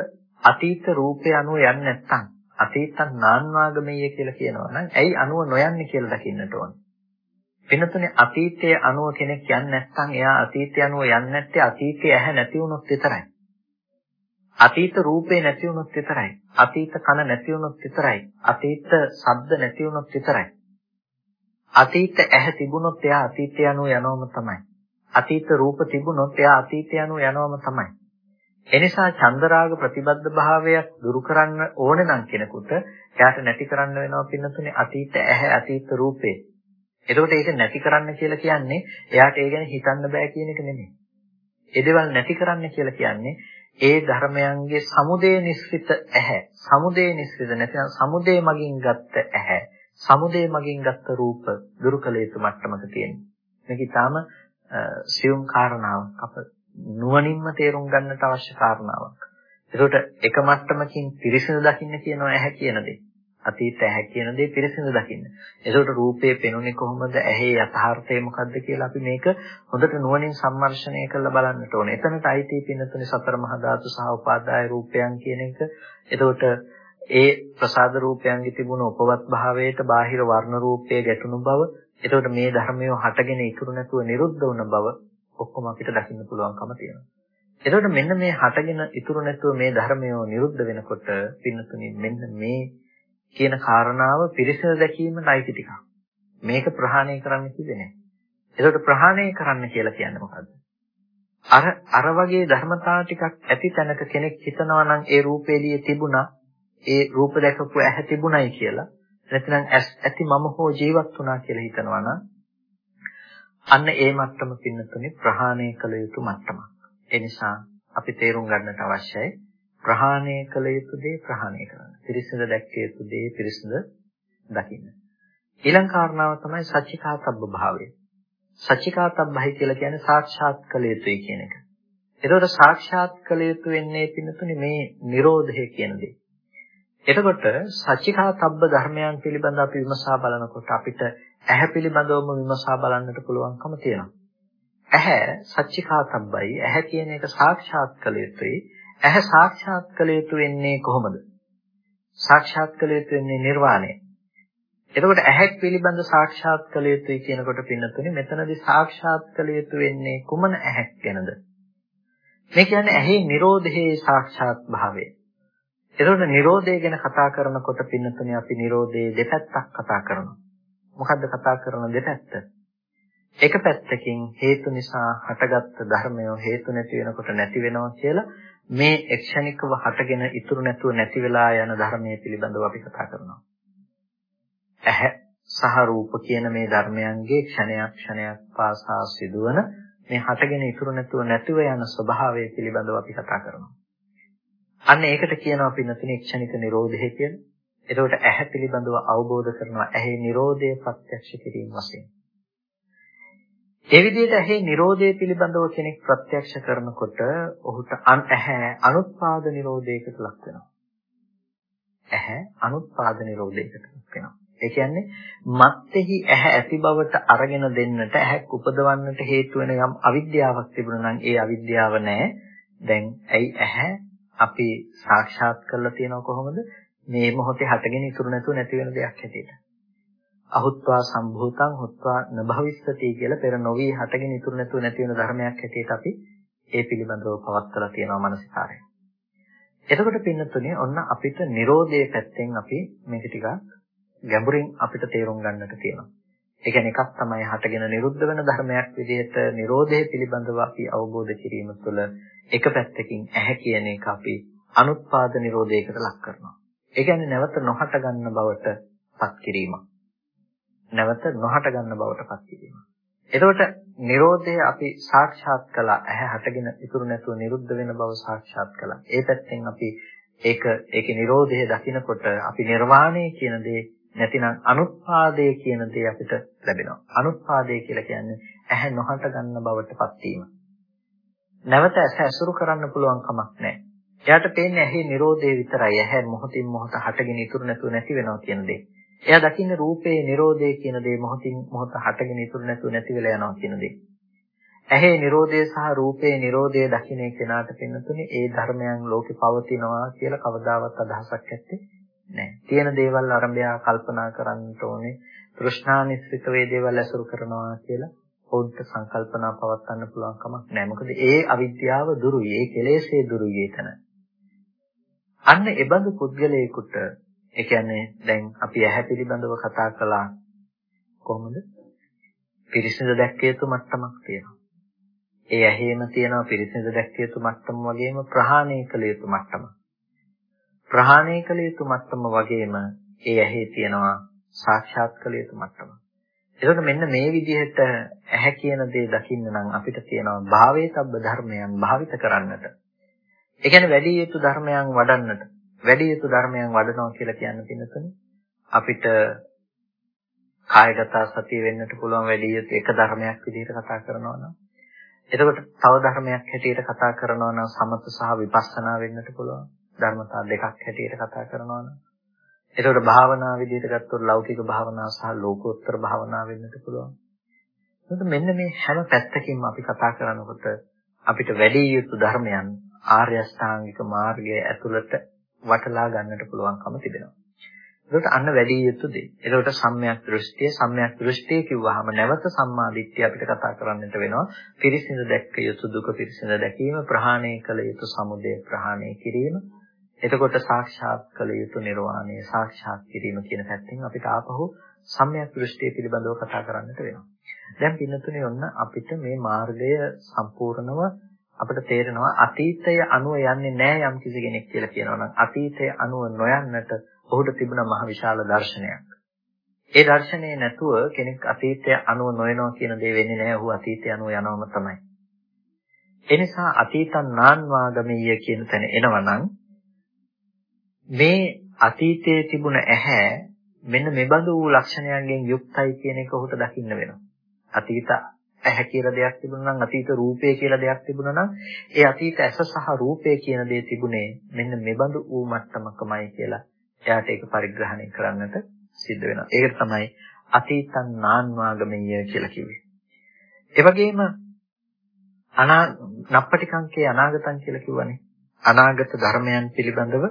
අතීත රූපය අනුව යන්නේ නැත්නම් අතීතං නාන්වාගමීය කියලා කියනවා නම් ඇයි අනුව නොයන්නේ කියලා දකින්නට ඕන. වෙනතුනේ අතීතයේ අනුව කෙනෙක් යන්නේ නැත්නම් එයා අතීතය අනුව යන්නේ නැත්තේ අතීතයේ ඇහැ නැති වුණොත් විතරයි. අතීත රූපේ නැති වුණොත් විතරයි. අතීත කන නැති වුණොත් විතරයි. අතීත ශබ්ද නැති වුණොත් විතරයි. අතීත ඇහැ තිබුණොත් එයා අතීතය අනුව යනවම තමයි. අතීත රූප තිබුණොත් එයා අතීතය අනුව යනවම තමයි. එනිසා චන්දරාග ප්‍රතිබද්ධ භාවයක් දුරු කරන්න ඕනේ නම් කෙනෙකුට එයාට නැති කරන්න වෙනවා පින්නතුනේ අතීත ඇහැ අතීත රූපේ. එතකොට ඒක නැති කරන්න කියලා කියන්නේ එයාට ඒ ගැන හිතන්න බෑ කියන එක නෙමෙයි. ඒ දේවල් නැති කරන්න කියලා කියන්නේ ඒ ධර්මයන්ගේ සමුදය නිස්සිත ඇහැ සමුදය නිස්සිත නැත්නම් සමුදය මගින් ගත්ත ඇහැ සමුදය මගින් ගත්ත රූප දුරු කළ යුතු මට්ටමක තියෙනවා මේක ඊටාම සියුම් කාරණාවක් අප නුවණින්ම තේරුම් ගන්නට අවශ්‍ය කාරණාවක් ඒකට එක මට්ටමකින් පිරිසිදු දකින්න කියනවා ඇහැ කියන දේ අතීත ඇහැ කියන දේ පිරිසිදු දකින්න. ඒකට රූපේ පෙනුනේ කොහොමද? ඇහි යථාර්ථය මොකද්ද කියලා අපි මේක හොඳට නුවණින් සම්මර්ෂණය කරලා බලන්නට ඕනේ. එතනට අයිති පින්නතුනේ සතර මහා ධාතු සහ උපාදාය රූපයන් කියන එක. එතකොට ඒ ප්‍රසාද රූපයන්ගේ තිබුණු උපවත් භාවයට බාහිර වර්ණ රූපයේ ගැටුණු බව. එතකොට මේ ධර්මය හටගෙන ඉතුරු නැතුව නිරුද්ධ වුණ බව ඔක්කොම අපිට දකින්න පුළුවන්කම තියෙනවා. එතකොට මෙන්න මේ හටගෙන ඉතුරු නැතුව මේ ධර්මය නිරුද්ධ වෙනකොට පින්නතුනේ මෙන්න මේ කියන කාරණාව පිරිසිදු දැකීමට අයිති ටිකක්. මේක ප්‍රහාණය කරන්න කිව්වේ නැහැ. ඒකට ප්‍රහාණය කරන්න කියලා කියන්නේ මොකද්ද? අර අර වගේ ධර්මතා ටිකක් ඇති තැනක කෙනෙක් හිතනවා නම් ඒ රූපේලිය තිබුණා, ඒ රූප දැකපු ඇහැ තිබුණයි කියලා. නැත්නම් ඇති මම හෝ ජීවත් වුණා කියලා හිතනවා නම් අන්න ඒ මට්ටම පින්නතුනේ ප්‍රහාණය කළ යුතු මට්ටමක්. ඒ නිසා අපි තේරුම් ගන්නට අවශ්‍යයි ප්‍රහාණය කළ යුතු දේ ප්‍රහාණය කරන්න. පිරිසිදු දැක්කිය යුතු දේ පිරිසිදු දකින්න. ඊළඟ කාරණාව තමයි සච්චිකාතබ්බ භාවය. සච්චිකාතබ්බයි කියලා කියන්නේ සාක්ෂාත් කළ යුතුයි කියන එක. එතකොට සාක්ෂාත් කළ යුතු වෙන්නේ පින්නතුනේ මේ Nirodhe කියන දේ. එතකොට සච්චිකාතබ්බ ධර්මයන් පිළිබඳ අපි විමසා බලනකොට අපිට ඇහැ පිළිබඳවම විමසා බලන්නට පුළුවන්කම තියෙනවා. ඇහැ සච්චිකාතබ්බයි ඇහැ කියන එක සාක්ෂාත් කළ යුතුයි. ඇහැ සාක්ෂාත් කළ යුතු වෙන්නේ කොහොමද? සාක්ෂාත් කළ යුතු වෙන්නේ නිර්වාණය. එතකොට ඇහැක් පිළිබඳ සාක්ෂාත් කළ යුතුයි කියනකොට පින්නතුනේ මෙතනදී සාක්ෂාත් කළ යුතු වෙන්නේ කුමන ඇහැක් ගැනද? මේ කියන්නේ ඇහි Nirodhe සාක්ෂාත් භාවය. එතකොට Nirodhe ගැන කතා කරනකොට පින්නතුනේ අපි Nirodhe දෙපැත්තක් කතා කරනවා. මොකද්ද කතා කරන දෙපැත්ත? එක පැත්තකින් හේතු නිසා හටගත්ත ධර්මය හේතු නැති වෙනකොට නැති වෙනවා කියලා මේ එක්ෂණිකව හටගෙන ඉතුරු නැතුව නැති වෙලා යන ධර්මයේ පිළිබඳව අපි කතා කරනවා. ඇහැ සහ රූප කියන මේ ධර්මයන්ගේ ක්ෂණයක් ක්ෂණයක් පාසා සිදුවන මේ හටගෙන ඉතුරු නැතුව නැතිව යන ස්වභාවය පිළිබඳව අපි කතා කරනවා. අන්න ඒකට කියනවා පින්නතුනේ ක්ෂණික නිරෝධය කියලා. එතකොට ඇහැ පිළිබඳව අවබෝධ කරනවා ඇහි නිරෝධය ප්‍රත්‍යක්ෂ කිරීම වශයෙන්. ඒ විදිහට ඇහි Nirodhe පිළිබඳව කෙනෙක් ප්‍රත්‍යක්ෂ කරනකොට ඔහුට අන් ඇහැ අනුත්පාද Nirodheකට ලක් වෙනවා. ඇහැ අනුත්පාද Nirodheකට ලක් වෙනවා. ඒ කියන්නේ මත්ෙහි ඇහැ ඇති බවට අරගෙන දෙන්නට ඇහැක් උපදවන්නට හේතු වෙන යම් අවිද්‍යාවක් තිබුණා නම් ඒ අවිද්‍යාව නැහැ. දැන් ඇයි ඇහැ අපි සාක්ෂාත් කරලා තියෙනව කොහොමද? මේ මොහොතේ හටගෙන ඉතුරු නැතුව නැති වෙන දෙයක් හැටියට. අහුත්වා සම්භූතං හොත්වා නභවිස්සති කියලා පෙර නොවි හටගෙන ඉතුරු නැතුව නැති වෙන ධර්මයක් හැටියට අපි ඒ පිළිබඳව පවත්වලා තියෙනවා මානසිකාරය. එතකොට පින්නතුනේ ඔන්න අපිට Nirodhe පැත්තෙන් අපි මේක ටිකක් ගැඹුරින් අපිට තේරුම් ගන්නට තියෙනවා. ඒ කියන්නේ එකක් තමයි හටගෙන නිරුද්ධ වෙන ධර්මයක් විදිහට Nirodhe පිළිබඳව අපි අවබෝධ කිරීම තුළ එක පැත්තකින් ඇහැ කියන එක අපි අනුත්පාද Nirodheකට ලක් කරනවා. ඒ කියන්නේ නැවත නොහට ගන්න බවට පත් කිරීම. නැවත නොහට ගන්න බවට පත් කිරීම. එතකොට Nirodha අපි සාක්ෂාත් කළා. ඇහැ හටගෙන ඉතුරු නැතුව නිරුද්ධ වෙන බව සාක්ෂාත් කළා. ඒ පැත්තෙන් අපි ඒක ඒකේ Nirodha දකිනකොට අපි නිර්වාණය කියන දේ නැතිනම් අනුත්පාදය කියන දේ අපිට ලැබෙනවා. අනුත්පාදය කියලා කියන්නේ ඇහැ නොහට ගන්න බවට පත් වීම. නැවත ඇස ඇසුරු කරන්න පුළුවන් කමක් නැහැ. එයාට පේන්නේ ඇහි Nirodhe විතරයි. ඇහැ මොහොතින් මොහොත හටගෙන ඉතුරු නැතුව නැති වෙනවා කියන දේ. එයා දකින්නේ රූපේ Nirodhe කියන දේ මොහොතින් මොහොත හටගෙන ඉතුරු නැතුව නැති වෙලා යනවා කියන දේ. ඇහි Nirodhe සහ රූපේ Nirodhe දකින්නේ කෙනාට පෙනුතුනේ ඒ ධර්මයන් ලෝකේ පවතිනවා කියලා කවදාවත් අදහසක් නැත්තේ නෑ. තියෙන දේවල් අරඹයා කල්පනා කරන්නට ඕනේ. තෘෂ්ණානිස්සිත වේ දේවල් ඇසුරු කරනවා කියලා ඔවුන්ට සංකල්පනා පවත්වන්න පුළුවන් කමක් නැහැ. මොකද ඒ අවිද්‍යාව දුරුයි, ඒ කෙලෙස්ේ දුරුයි එතන. අන්න ඒ බඳු පුද්ගලයෙකුට ඒ කියන්නේ දැන් අපි ඇහැ පිළිබඳව කතා කළා කොහොමද? පිරිසිදු දැක්කිය යුතු මට්ටමක් තියෙනවා. ඒ ඇහිම තියෙනවා පිරිසිදු දැක්කිය යුතු මට්ටම වගේම ප්‍රහාණය කළ යුතු මට්ටම. ප්‍රහාණය කළ යුතු මට්ටම වගේම ඒ ඇහි තියෙනවා සාක්ෂාත් කළ යුතු මට්ටම. එතකොට මෙන්න මේ විදිහට ඇහැ කියන දේ දකින්න නම් අපිට තියෙනවා භාවේතබ්බ ධර්මයන් භාවිත කරන්නට. ඒ කියන්නේ වැඩි යුතු ධර්මයන් වඩන්නට. වැඩි යුතු ධර්මයන් වඩනවා කියලා කියන්න තියෙනතුනේ අපිට කායගත සතිය වෙන්නට පුළුවන් වැඩි යුතු එක ධර්මයක් විදිහට කතා කරනවා නම් එතකොට තව ධර්මයක් හැටියට කතා කරනවා නම් සමත සහ විපස්සනා වෙන්නට පුළුවන්. ධර්මතා දෙකක් හැටියට කතා කරනවා නම්. එතකොට භාවනා විදිහට ගත්තොත් ලෞකික භාවනා සහ ලෝකෝත්තර භාවනා වෙන්නට පුළුවන්. එතකොට මෙන්න මේ හැම පැත්තකින්ම අපි කතා කරනකොට අපිට වැඩි යුතු ධර්මයන් ආර්ය අෂ්ටාංගික මාර්ගය ඇතුළත වටලා ගන්නට පුළුවන්කම තිබෙනවා. ඒකට අන්න වැඩි යුතු දෙය. ඒකට සම්‍යක් දෘෂ්ටිය සම්‍යක් දෘෂ්ටිය කිව්වහම නැවත සම්මා දිට්ඨිය අපිට කතා කරන්නට වෙනවා. පිරිසිදු දැක්ක යුතු දුක පිරිසිදු දැකීම, ප්‍රහාණය කළ යුතු සමුදය ප්‍රහාණය කිරීම. එතකොට සාක්ෂාත් කළ යුතු නිර්වාණය සාක්ෂාත් කිරීම කියන පැත්තෙන් අපිට ආපහු සම්‍යක් දෘෂ්ටිය පිළිබඳව කතා කරන්නට වෙනවා. දැන් පින්නතුනේ ඔන්න අපිට මේ මාර්ගය සම්පූර්ණව අපිට තේරෙනවා අතීතය අනුව යන්නේ නැහැ යම් කිසි කෙනෙක් කියලා කියනවා නම් අතීතය අනුව නොයන්නට ඔහුට තිබුණ මහ විශාල දර්ශනයක්. ඒ දර්ශනේ නැතුව කෙනෙක් අතීතය අනුව නොයනවා කියන දේ වෙන්නේ නැහැ. ඔහු අතීතය අනුව යනවම තමයි. ඒ නිසා අතීතං නාන්වාගමීය කියන තැන එනවනම් මේ අතීතයේ තිබුණ ඇහැ මෙන්න මෙබඳු වූ ලක්ෂණයන්ගෙන් යුක්තයි කියන එක ඔහුට දකින්න වෙනවා. අතීත ඇහැ කියලා දෙයක් තිබුණා නම් අතීත රූපය කියලා දෙයක් තිබුණා නම් ඒ අතීත ඇස සහ රූපය කියන දේ තිබුණේ මෙන්න මෙබඳු ඌ මට්ටමකමයි කියලා එයාට ඒක පරිග්‍රහණය කරන්නට සිද්ධ වෙනවා. ඒක තමයි අතීතං නාන්වාගමීය කියලා කිව්වේ. ඒ වගේම අනා නප්පටිකංකේ අනාගතං කියලා කිව්වනේ. අනාගත ධර්මයන් පිළිබඳව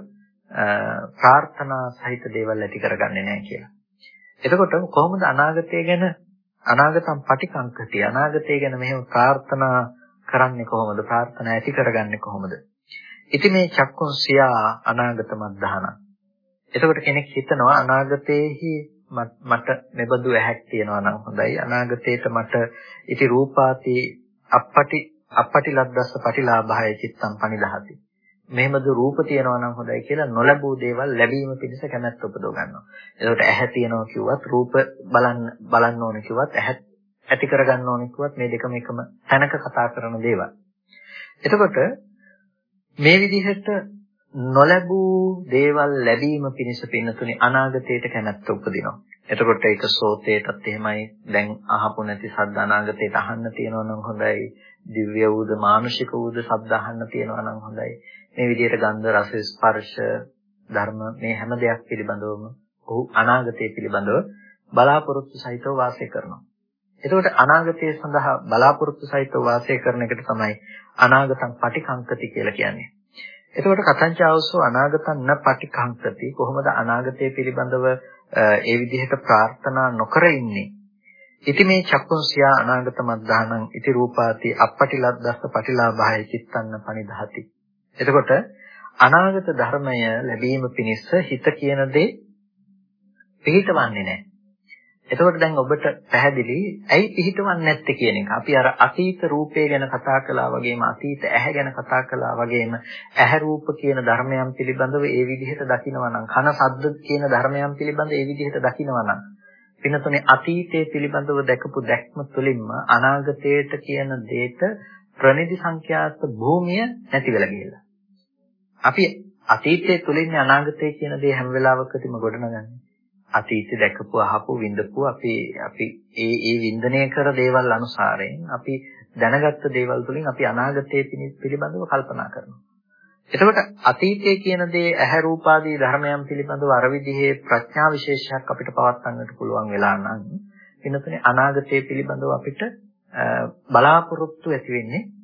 ප්‍රාර්ථනා සහිත දේවල් ඇති කරගන්නේ නැහැ කියලා. එතකොට කොහොමද අනාගතය ගැන අනාගතම් පටිකංකති අනාගතය ගැන මෙහෙම ප්‍රාර්ථනා කරන්නේ කොහොමද? ප්‍රාර්ථනා ඇති කරගන්නේ කොහොමද? ඉතින් මේ චක්කුන් සියා අනාගත මද්ධාන එතකොට කෙනෙක් හිතනවා අනාගතයේහි මට මෙබඳු ඇහැක් තියෙනවා නම් හොඳයි. අනාගතේට මට ඉති රූපාති අපපටි අපපටි ලද්දස්ස පටිලාභය චිත්තම් පනිදහති. මෙහෙමද රූප තියනවා නම් හොඳයි කියලා නොලැබූ දේවල් ලැබීම පිණිස කැමැත්ත උපදව ගන්නවා. ඒකට ඇහැ තියනවා කිව්වත් රූප බලන්න බලන්න ඕනේ කිව්වත් ඇහැ ඇති කරගන්න ඕනේ කිව්වත් මේ දෙකම එකම තැනක කතා කරන දේවල්. එතකොට මේ විදිහට නොලැබූ දේවල් ලැබීම පිණිස පින්නතුනේ අනාගතයට කැමැත්ත උපදිනවා. එතකොට ඒක සෝතේටත් එහෙමයි දැන් අහපු නැති සද්ද අනාගතයට අහන්න තියෙනවා නම් හොඳයි. දිව්‍ය වූද මානුෂික වූද ශබ්ද අහන්න තියෙනවා නම් හොඳයි. මේ විදිහට ගන්ධ රස ස්පර්ශ ධර්ම මේ හැම දෙයක් පිළිබඳවම ඔහු අනාගතය පිළිබඳව බලාපොරොත්තු සහිතව වාසය කරනවා. එතකොට අනාගතය සඳහා බලාපොරොත්තු සහිතව වාසය කරන එකට තමයි අනාගතං පටිකංකති කියලා කියන්නේ. එතකොට කතංචාවසෝ අනාගතං න පටිකංකති කොහොමද අනාගතය පිළිබඳව ඒ විදිහට ප්‍රාර්ථනා නොකර ඉන්නේ? ඉති මේ චක්කුන්සියා අනාගත මද්දානං ඉති රූපාති අපපටිලද්දස්ස පටිලාභාය චිත්තන්න පනිදහති එතකොට අනාගත ධර්මය ලැබීම පිණිස හිත කියන දේ පිළිටවන්නේ නැහැ. එතකොට දැන් ඔබට පැහැදිලි ඇයි පිහිටවන්නේ නැත්තේ කියන එක. අපි අර අතීත රූපය ගැන කතා කළා වගේම අතීත ඇහැ ගැන කතා කළා වගේම ඇහැ රූප කියන ධර්මයන් පිළිබඳව ඒ විදිහට දකිනවා නම් කන ශබ්ද කියන ධර්මයන් පිළිබඳව ඒ විදිහට දකිනවා නම් පින්නතුනේ අතීතයේ පිළිබඳව දැකපු දැක්ම තුළින්ම අනාගතයට කියන දෙයට ප්‍රනිධි සංඛ්‍යාත භූමිය නැති වෙලා ගියලා. අපි අතීතයේ තුලින් අනාගතය කියන දේ හැම වෙලාවකදීම ගොඩනගන්නේ. අතීතේ දැකපු අහපු විඳපු අපි අපි ඒ ඒ වින්දනය කර දේවල් අනුසාරයෙන් අපි දැනගත්ත දේවල් තුලින් අපි අනාගතයේ පිළිබඳව කල්පනා කරනවා. එතකොට අතීතයේ කියන දේ ඇහැ රූපාදී ධර්මයන් පිළිබඳව අර විදිහේ ප්‍රඥා විශේෂයක් අපිට පවත්වන්නට පුළුවන් වෙලා නම් වෙනතුනේ අනාගතයේ පිළිබඳව අපිට බලාපොරොත්තු ඇති වෙන්නේ නැහැ.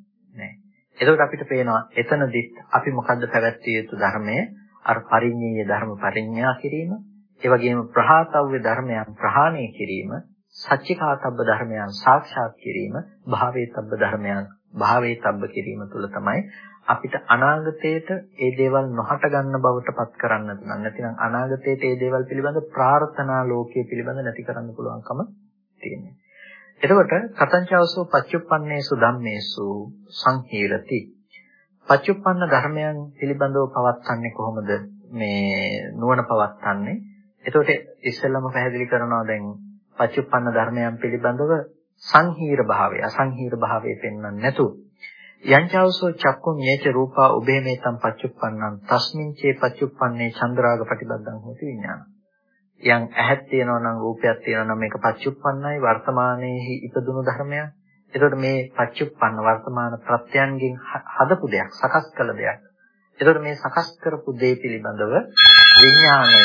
එතකොට අපිට පේනවා එතනදිත් අපි මොකද්ද පැවැත්විය යුතු ධර්මය අර පරිඤ්ඤය ධර්ම පරිඤ්ඤා කිරීම ඒ වගේම ප්‍රහාතව්‍ය ධර්මයන් ප්‍රහාණය කිරීම, සච්චිකාතබ්බ ධර්මයන් සාක්ෂාත් කිරීම, භාවේතබ්බ ධර්මයන් භාවේතබ්බ කිරීම තුළ තමයි අපිට අනාගතයට ඒ දේවල් නොහට ගන්න බවට පත් කරන්න තුන. නැතිනම් අනාගතයට ඒ දේවල් පිළිබඳ ප්‍රාර්ථනා ලෝකයේ පිළිබඳ නැති කරන්න පුළුවන්කම තියෙනවා. එතකොට කතංචවසෝ පච්චුප්පන්නේසු ධම්මේසු සංකීරති. පච්චුප්පන්න ධර්මයන් පිළිබඳව පවත්න්නේ කොහොමද? මේ නුවණ පවත්න්නේ එතකොට ඉස්සෙල්ලම පැහැදිලි කරනවා දැන් පච්චුප්පන්න ධර්මයන් පිළිබඳව සංහීර භාවය අසංහීර භාවය පෙන්වන්න නැතු. යංචවසෝ චක්කුම් යේච රූපා උභේ මේතම් පච්චුප්පන්නං තස්මින් චේ පච්චුප්පන්නේ චන්ද්‍රාග ප්‍රතිබද්ධං හෝති විඥාන. යම් ඇහක් තියෙනවා නම් රූපයක් තියෙනවා නම් මේක පච්චුප්පන්නයි වර්තමානයේහි ඉපදුණු ධර්මයක්. එතකොට මේ පච්චුප්පන්න වර්තමාන ප්‍රත්‍යයන්ගෙන් හදපු දෙයක්, සකස් කළ දෙයක්. එතකොට මේ සකස් කරපු දේ පිළිබඳව විඥාණය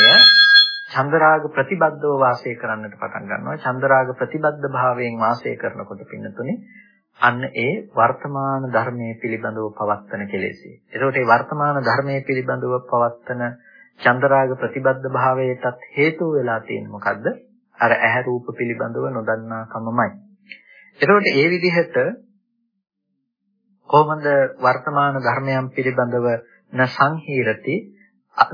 චන්දරාග ප්‍රතිබද්ධව වාසය කරන්නට පටන් ගන්නවා. චන්දරාග ප්‍රතිබද්ධ භාවයෙන් වාසය කරනකොට පින්නතුනේ අන්න ඒ වර්තමාන ධර්මයේ පිළිබඳව පවත්තන කෙලෙසි. ඒකට ඒ වර්තමාන ධර්මයේ පිළිබඳව පවත්තන චන්දරාග ප්‍රතිබද්ධ භාවයටත් හේතු වෙලා තියෙන්නේ මොකද්ද? අර ඇහැ රූප පිළිබඳව නොදන්නා කමමයි. ඒකට ඒ විදිහට කොහොමද වර්තමාන ධර්මයන් පිළිබඳව න සංහීරති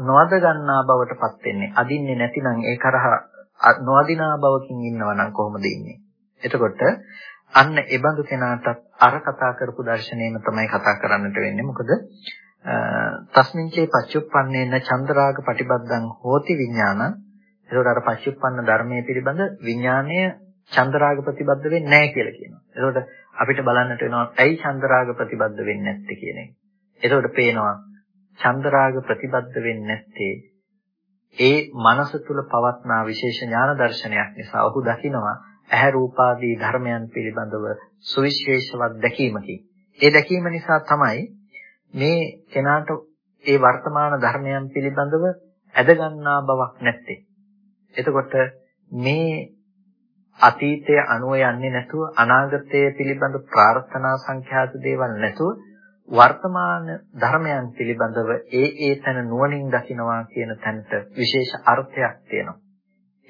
නොඅද ගන්නා බවටපත් වෙන්නේ. අදින්නේ නැතිනම් ඒ කරහා නොඅදිනා බවකින් ඉන්නවා නම් කොහොමද ඉන්නේ? එතකොට අන්න ඒ බඳු කෙනාටත් අර කතා කරපු දර්ශනයම තමයි කතා කරන්නට වෙන්නේ. මොකද තස්මින්චේ පච්චුප්පන්නේන චන්ද්‍රාග පටිබද්දං හෝති විඥාන. ඒකට අර පච්චුප්පන්න ධර්මයේ පිළිබඳ විඥාණය චන්ද්‍රාග ප්‍රතිබද්ධ වෙන්නේ නැහැ කියලා කියනවා. ඒකට අපිට බලන්නට වෙනවා ඇයි චන්ද්‍රාග ප්‍රතිබද්ධ වෙන්නේ නැත්තේ කියන එක. ඒකට පේනවා චන්දරාග ප්‍රතිබද්ධ වෙන්නේ නැත්තේ ඒ මනස තුල පවත්නා විශේෂ ඥාන දර්ශනයක් නිසා ඔහු දකිනවා ඇහැ රූපාදී ධර්මයන් පිළිබඳව සුවිශේෂවත් දැකීමකින්. ඒ දැකීම නිසා තමයි මේ කෙනාට ඒ වර්තමාන ධර්මයන් පිළිබඳව ඇදගන්නා බවක් නැත්තේ. එතකොට මේ අතීතය අනුව යන්නේ නැතුව අනාගතය පිළිබඳ ප්‍රාර්ථනා සංඛ්‍යාත දේවල් නැතුව වර්තමාන ධර්මයන් පිළිබඳව ඒ ඒ තැන නුවණින් දකිනවා කියන තැනට විශේෂ අර්ථයක් තියෙනවා.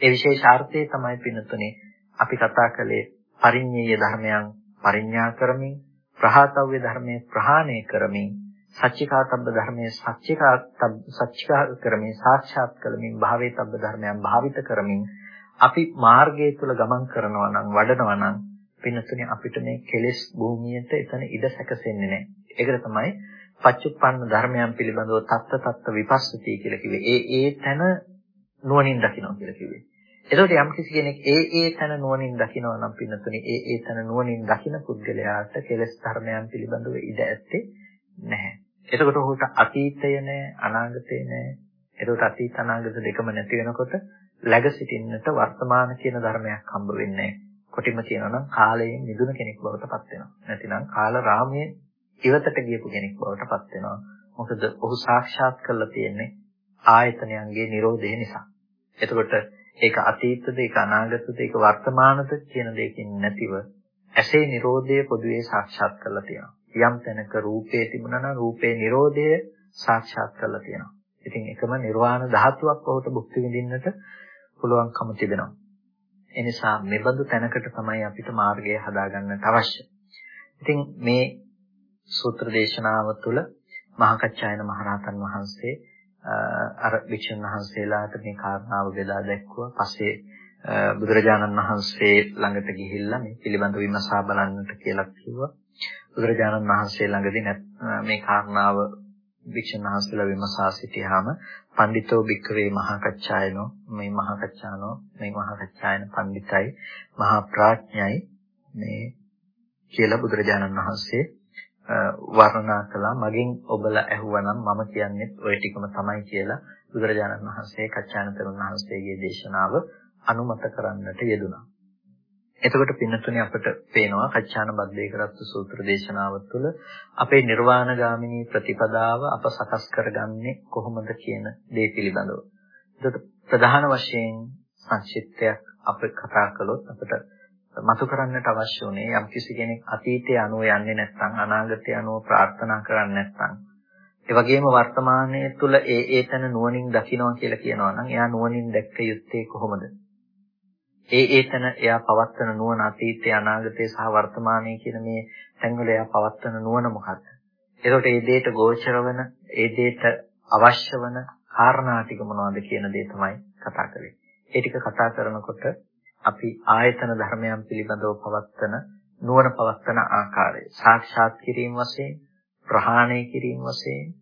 ඒ විශේෂ අර්ථය තමයි පින්නතුනේ අපි කතා කළේ පරිඤ්ඤය ධර්මයන් පරිඤ්ඤා කරමින් ප්‍රහාතව්‍ය ධර්මයේ ප්‍රහාණය කරමින් සච්චිකාතබ්බ ධර්මයේ සච්චිකාතබ්බ සච්චිකා කරමින් සාක්ෂාත් කරමින් භාවේතබ්බ ධර්මයන් භාවිත කරමින් අපි මාර්ගය තුල ගමන් කරනවා නම් වඩනවා නම් පින්නතුනේ අපිට මේ කෙලෙස් භූමියට එතන ඉඩ සැකසෙන්නේ නැහැ. ඒකට තමයි පච්චුප්පන්න ධර්මයන් පිළිබඳව තත්ත තත්ත විපස්සති කියලා කිව්වේ. ඒ ඒ තැන නුවණින් දකිනවා කියලා කිව්වේ. එතකොට යම් කිසි කෙනෙක් ඒ ඒ තැන නුවණින් දකිනවා නම් පින්නතුනේ ඒ ඒ තැන නුවණින් දකින පුද්ගලයාට කෙලෙස් ධර්මයන් පිළිබඳව ඉඩ ඇත්තේ නැහැ. එතකොට ඔහුට අතීතය නැහැ, අනාගතය නැහැ. එතකොට අතීත අනාගත දෙකම නැති වෙනකොට läග සිටින්නට වර්තමාන කියන ධර්මයක් හම්බ වෙන්නේ නැහැ. කොටිම කියනවා නම් කාලයෙන් මිදුණ කෙනෙක් බවට පත් වෙනවා. නැතිනම් කාල රාමයේ ඉවතට ගියපු කෙනෙක් බවට පත් වෙනවා. මොකද ඔහු සාක්ෂාත් කරලා තියෙන්නේ ආයතනයන්ගේ Nirodhe නිසා. එතකොට ඒක අතීතද ඒක අනාගතද ඒක වර්තමානද කියන දෙයකින් නැතිව ඇසේ Nirodhe පොදුවේ සාක්ෂාත් කරලා තියෙනවා. යම් තැනක රූපේ තිබුණා නම් රූපේ Nirodhe සාක්ෂාත් කරලා තියෙනවා. ඉතින් එකම නිර්වාණ ධාතුවක් ඔහුට භුක්ති විඳින්නට පුළුවන්කම තිබෙනවා. එනිසා මෙබඳු තැනකට තමයි අපිට මාර්ගය හදාගන්නට අවශ්‍ය. ඉතින් මේ සූත්‍ර දේශනාව තුළ මහකච්චායන මහරහතන් වහන්සේ අර වික්ෂුන් වහන්සේලාට මේ කාරණාව බෙදා දැක්වුවා. පස්සේ බුදුරජාණන් වහන්සේ ළඟට ගිහිල්ලා මේ පිළිබඳව විමසා බලන්නට කියලා කිව්වා. බුදුරජාණන් වහන්සේ ළඟදී මේ කාරණාව වික්ෂණ වහන්සේලා විමසා සිටියාම පඬිතෝ භික්කවේ මහා කච්චායනෝ මේ මහා කච්චානෝ මේ මහා කච්චායන පඬිතයි මහා ප්‍රඥයි මේ කියලා බුදුරජාණන් වහන්සේ වර්ණනා කළා මගෙන් ඔබලා ඇහුවනම් මම කියන්නේ ওই ටිකම තමයි කියලා බුදුරජාණන් වහන්සේ කච්චායන තරුණ වහන්සේගේ දේශනාව අනුමත කරන්නට යෙදුණා. එතකොට පින්නතුනේ අපිට පේනවා කච්චාන බද්දේකරත්තු සූත්‍ර දේශනාව තුළ අපේ නිර්වාණගාමිනී ප්‍රතිපදාව අප සකස් කරගන්නේ කොහොමද කියන දේ පිළිබඳව. එතකොට ප්‍රධාන වශයෙන් සංක්ෂිප්තයක් අප කතා කළොත් අපිට මතු කරන්නට අවශ්‍ය උනේ යම්කිසි කෙනෙක් අතීතය අනුව යන්නේ නැත්නම් අනාගතය අනුව ප්‍රාර්ථනා කරන්නේ නැත්නම් ඒ වගේම වර්තමානයේ තුල ඒ ඒ තැන නුවණින් දකිනවා කියලා කියනවා නම් එයා නුවණින් දැක්ක යුත්තේ කොහොමද? ඒ ඒ තැන එයා පවත්තන නුවණ අතීතය අනාගතය සහ වර්තමානයේ කියන මේ තැන්වල එයා පවත්තන නුවණ මොකක්ද? එතකොට ඒ දෙයට ගෝචර වෙන ඒ දෙයට අවශ්‍ය වෙන කාරණා ටික මොනවද කියන දේ තමයි කතා කරන්නේ. ඒ ටික කතා කරනකොට අපි ආයතන ධර්මයන් පිළිබඳව පවත්වන නුවණ පවත්වන ආකාරය සාක්ෂාත් කිරීම වශයෙන් ප්‍රහාණය කිරීම වශයෙන්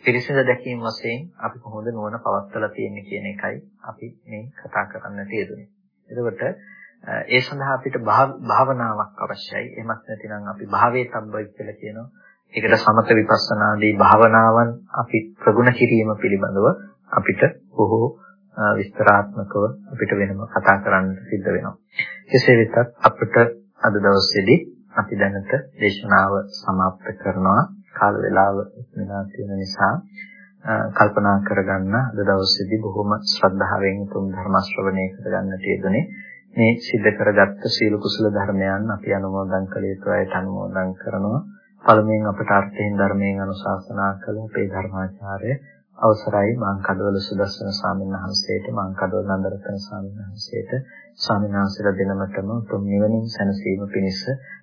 පිරිසිදු දැකීම වශයෙන් අපි කොහොමද නුවණ පවත්වලා තියෙන්නේ කියන එකයි අපි මේ කතා කරන්නට යෙදුනේ. එතකොට ඒ සඳහා අපිට භාවනාවක් අවශ්‍යයි. එහෙමත් නැතිනම් අපි භාවයේ තබ්බයි කියලා කියනවා. ඒකට සමත විපස්සනාදී භාවනාවන් අපි ප්‍රගුණ කිරීම පිළිබඳව අපිට බොහෝ විස්තරාත්මකව අපිට වෙනම කතා කරන්න සිද්ධ වෙනවා. කෙසේ වෙතත් අපිට අද දවසේදී අපි දැනට දේශනාව સમાપ્ત කරනවා. කාල වේලාව ඉක්මනා තියෙන නිසා කල්පනා කරගන්න අද දවසේදී බොහොම ශ්‍රද්ධාවෙන් උතුම් ධර්ම ශ්‍රවණය කරගන්නට යෙදුනේ. මේ සිද්ධ කරගත්ත සීල කුසල ධර්මයන් අපි අනුමෝදන් කළ යුතු අයට අනුමෝදන් කරනවා. පළමුවෙන් අපට අර්ථයෙන් ධර්මයෙන් අනුශාසනා කළ අපේ ධර්මාචාර්ය අවසරයි මං කඩවල සුදස්සන ස්වාමීන් වහන්සේට මං කඩවල නන්දරතන ස්වාමීන් වහන්සේට ස්වාමීන් වහන්සේලා දෙනමතම උතුම් නිවනින් සැනසීම පිණිස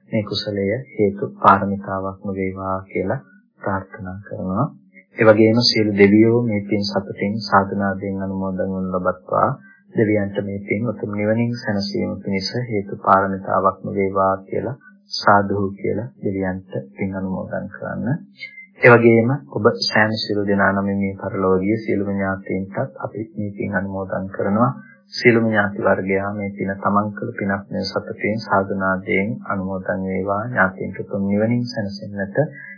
මේ කුසලය හේතු පාරමිතාවක්ම වේවා කියලා ප්‍රාර්ථනා කරනවා. ඒ වගේම සියලු දෙවියෝ මේ පින් සතුටින් සාධනාවෙන් අනුමෝදන් වනු ලබත්වා දෙවියන්ට මේ පින් උතුම් නිවනින් සැනසීම පිණිස හේතු පාරමිතාවක්ම වේවා කියලා සාදු කියලා දෙවියන්ට පින් අනුමෝදන් කරන්න. ඒ වගේම ඔබ සෑම සියලු දෙනා නමින් මේ පරලෝකීය සියලුම ඥාතීන්ටත් අපි මේ පින් අනුමෝදන් කරනවා. සියලුම ඥාති වර්ගයා මේ පින තමන් කළ පිනක් මේ සතුටින් සාධනාදයෙන් අනුමෝදන් වේවා. ඥාතීන්ට තුන් නිවනින් සැනසෙන්නට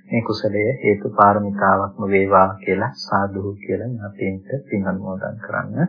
මේ කුසලය හේතු පාරමිතාවක්ම වේවා කියලා සාදු කියලා ඥාතීන්ට පින් අනුමෝදන් කරන්න.